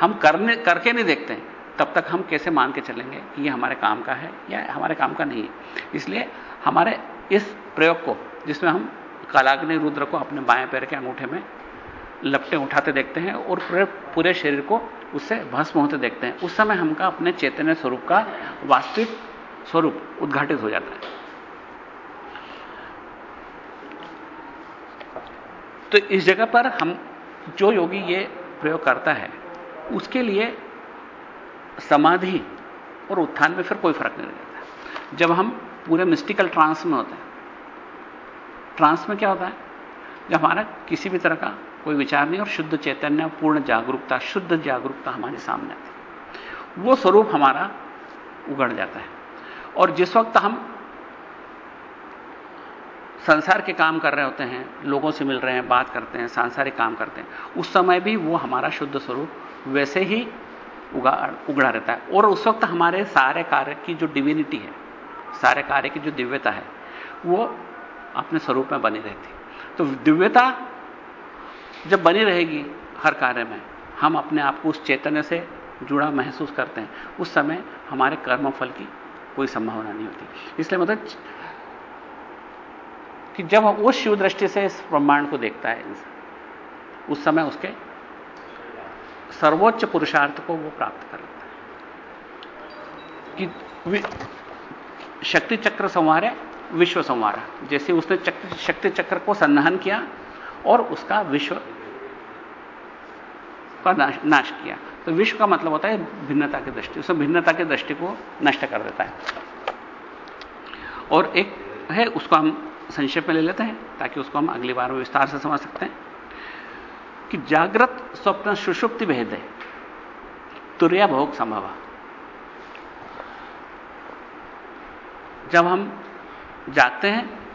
हम करने, करके नहीं देखते, तब तक हम कैसे मान के चलेंगे कि ये हमारे काम का है या हमारे काम का नहीं है। इसलिए हमारे इस प्रयोग को, जिसमें हम कालाग्नि रुद्र को अपने बाएँ पैर के अंगूठे में लपटे उठाते देखते हैं और पूरे पूरे शरीर को उससे भस्म होते देखते हैं। उस समय हमका अपने चैतन्य स्वरूप का वास्तविक स्वरूप उद्घाटित हो जाता है। तो इस जगह पर हम जो योगी ये प्रयोग करता है, उसके लिए समाधि और उत्थान में फिर कोई फ़र्क नहीं रहता। जब हम पूरे मिस्टिकल ट्रांस में होते हैं ट्रांस में क्या होता है? जब हमारा किसी भी तरह का कोई विचार नहीं, और शुद्ध चैतन्य पूर्ण जागरूकता, शुद्ध जागरूकता हमारे सामने आती है। वो स्वरूप हमारा उगड़ जाता है। और जिस वक्त हम संसार के काम कर रहे होते हैं, लोगों से मिल रहे हैं, बात करते हैं, सांसारिक काम करते हैं, उस समय भी वो हमारा शुद्ध स्वरूप वैसे ही उगा, उगड़ा रहता है। और उस वक्त हमारे सारे कार्य की जो डिविनिटी है, सारे कार्य की जो दिव्यता है, वो अपने स्वरूप में बनी रहती है। तो दिव्यता जब बनी रहेगी हर कार्य में, हम अपने आप को उस चैतन्य से जुड़ा महसूस करते हैं। उस समय हमारे कर्म फल की कोई संभावना नहीं होती। इसलिए मतलब कि जब हम वो शिव दृष्टि से इस ब्रह्मांड को देखता है इंसान, उस समय उसके सर्वोच्च पुरुषार्थ को वो प्राप्त कर लेता है। कि शक्ति चक्र संवार विश्व संवार जैसे उसने शक्ति चक्र को संधान किया और उसका विश्व का नाश, किया। तो विश्व का मतलब होता है भिन्नता की दृष्टि। उसमें भिन्नता की दृष्टि को नष्ट कर देता है। और एक है उसको हम संक्षेप में ले लेते हैं ताकि उसको हम अगली बार विस्तार से समझ सकते हैं कि जागृत स्वप्न सुषुप्ति भेद है। तुर्या भोग संभव। जब हम जागते हैं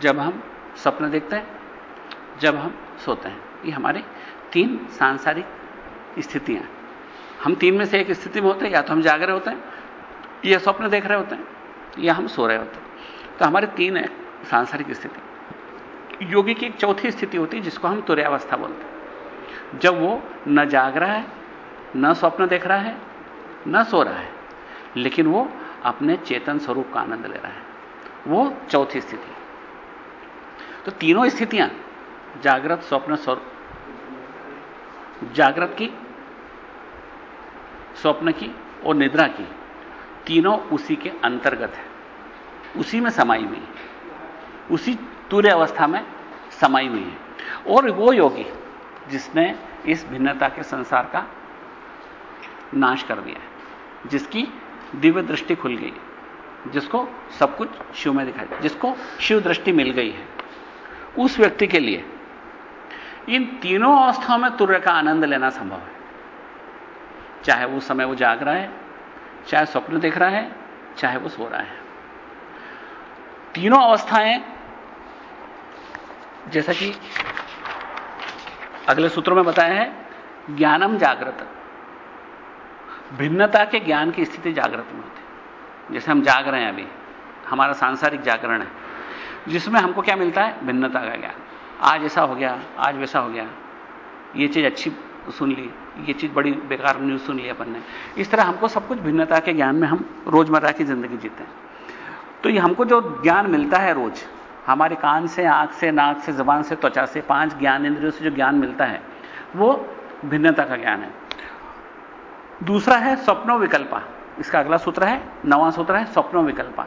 जब हम स्वप्न देखते हैं जब हम सोते हैं ये हमारे तीन सांसारिक स्थितियाँ। हम तीन में से एक स्थिति में होते हैं, या तो हम जाग रहे होते हैं, या स्वप्न देख रहे होते हैं, या हम सो रहे होते हैं। तो हमारे तीन है, सांसारिक स्थिति। योगी की एक चौथी स्थिति होती है, जिसको हम तुर्यावस्था बोलते हैं। जब वो न जाग रहा है, न स्वप्न देख रहा है, न सो रहा है, लेकिन वो अपने चेतन स्वरूप का आनंद ले रहा है। वो चौथी स्थिति। तो तीनों स्थितियाँ, जागृत, स्वप्न जागृत की, स्वप्न की और निद्रा की, तीनों उसी के अंतर्गत है। उसी में समाई हुई उसी तूर्य अवस्था में समाई हुई है। और वो योगी जिसने इस भिन्नता के संसार का नाश कर दिया है, जिसकी दिव्य दृष्टि खुल गई जिसको सब कुछ शिव में दिखाई, जिसको शिव दृष्टि मिल गई है, उस व्यक्ति के लिए इन तीनों अवस्थाओं में तुर्य का आनंद लेना संभव है। चाहे वो समय वो जाग रहा है, चाहे स्वप्न देख रहा है, चाहे वो सो रहा है। तीनों अवस्थाएँ, जैसा कि अगले सूत्रों में बताया है, ज्ञानम जागृत। भिन्नता के ज्ञान की स्थिति जागृत में होती है। जैसे हम जाग रहे हैं अभी, हमारा सांसारिक जागरण है, जिसमें हमको क्या मिलता है? भिन्नता का ज्ञान। आज ऐसा हो गया, आज वैसा हो गया। ये चीज़ अच्छी सुन ली, ये चीज़ बड़ी बेकार न्यूज़ सुन ली अपन ने। इस तरह हमको सब कुछ भिन्नता के ज्ञान में हम रोज़मर्रा की ज़िंदगी जीते हैं। तो ये हमको जो ज्ञान मिलता है रोज, हमारे कान से, आँख से, नाक से, जबान से, त्वचा से, पाँच ज्ञान इंद्रियों से जो ज्ञान मिलता है, वो भिन्नता का ज्ञान है। दूसरा है स्वप्नो विकल्पा। इसका अगला सूत्र है, नवा सूत्र है, स्वप्नो विकल्पा।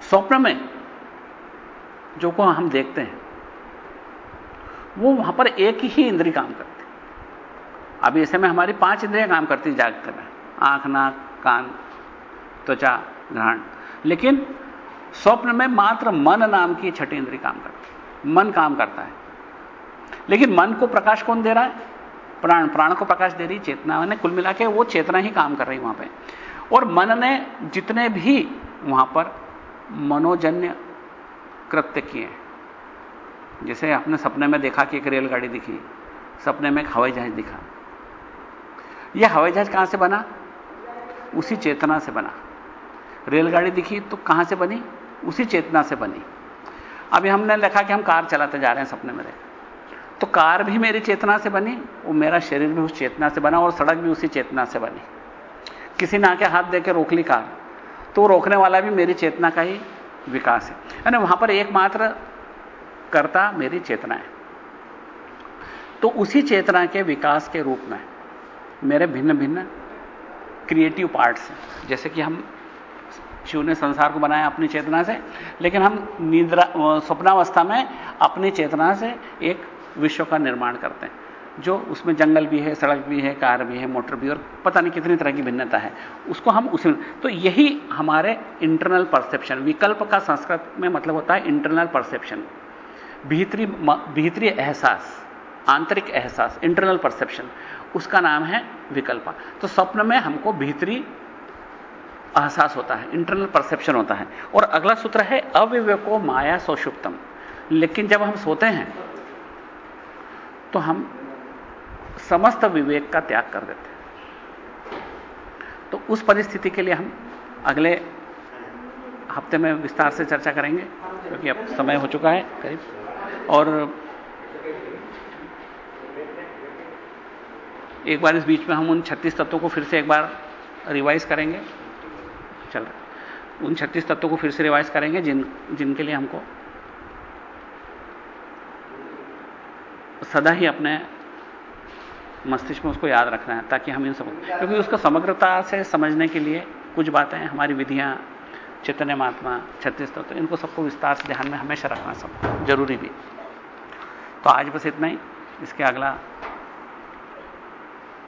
स्वप्न में जो को हम देखते हैं, वो वहाँ पर एक ही इंद्री काम करती अभी ऐसे में हमारी पाँच इंद्रियाँ काम करती जागते में। आँख, नाक, कान, त्वचा, घ्राण। लेकिन स्वप्न में मात्र मन नाम की छठी इंद्री काम करती मन काम करता है। लेकिन मन को प्रकाश कौन दे रहा है? प्राण। प्राण को प्रकाश दे रही चेतना ने कुल मिला के वो चेतना ही काम कर रही वहाँ पे। और मन ने जितने भी वहाँ पर मनोजन्य कृत्य किए। जैसे आपने सपने में देखा कि एक रेलगाड़ी दिखी, सपने में एक हवाई जहाज़ दिखा। यह हवाई जहाज़ कहाँ से बना? उसी चेतना से बना। रेलगाड़ी दिखी तो कहाँ से बनी? उसी चेतना से बनी। अभी हमने देखा कि हम कार चलाते जा रहे हैं सपने में तो कार भी मेरी चेतना से बनी, वो मेरा शरीर भी उस चेतना से बना और सड़क भी उसी चेतना से बनी। किसी ने आके हाथ देकर रोक ली कार तो रोकने वाला भी मेरी चेतना का ही विकास है। यानी वहाँ पर एकमात्र कर्ता मेरी चेतना है। तो उसी चेतना के विकास के रूप में मेरे भिन्न भिन्न क्रिएटिव पार्ट्स हैं। जैसे कि हम शिव ने संसार को बनाया अपनी चेतना से, लेकिन हम निद्रा स्वप्नावस्था में अपनी चेतना से एक विश्व का निर्माण करते हैं। जो उसमें जंगल भी है, सड़क भी है, कार भी है, मोटर भी और पता नहीं कितनी तरह की भिन्नता है, उसको हम उसी तो यही हमारे इंटरनल परसेप्शन विकल्प का संस्कृत में मतलब होता है इंटरनल परसेप्शन भीतरी भीतरी एहसास, आंतरिक एहसास इंटरनल परसेप्शन उसका नाम है विकल्प। तो स्वप्न में हमको भीतरी एहसास होता है इंटरनल परसेप्शन होता है, और अगला सूत्र है अविवेको माया सौषुप्तम। लेकिन जब हम सोते हैं तो हम समस्त विवेक का त्याग कर देते हैं। तो उस परिस्थिति के लिए हम अगले हफ़्ते में विस्तार से चर्चा करेंगे, क्योंकि अब समय हो चुका है करीब। और एक बार इस बीच में हम उन 36 तत्वों को फिर से एक बार रिवाइज करेंगे। चल रहा उन 36 तत्वों को फिर से रिवाइज करेंगे, जिन, जिनके लिए हमको सदा ही अपने मस्तिष्क में उसको याद रखना है, ताकि हम इन सब क्योंकि उसको समग्रता से समझने के लिए कुछ बातें, हमारी विधियाँ, चैतन्य महात्मा, छत्तीस तो इनको सबको विस्तार से ध्यान में हमेशा रखना सब ज़रूरी भी। तो आज बस इतना ही। इसके अगला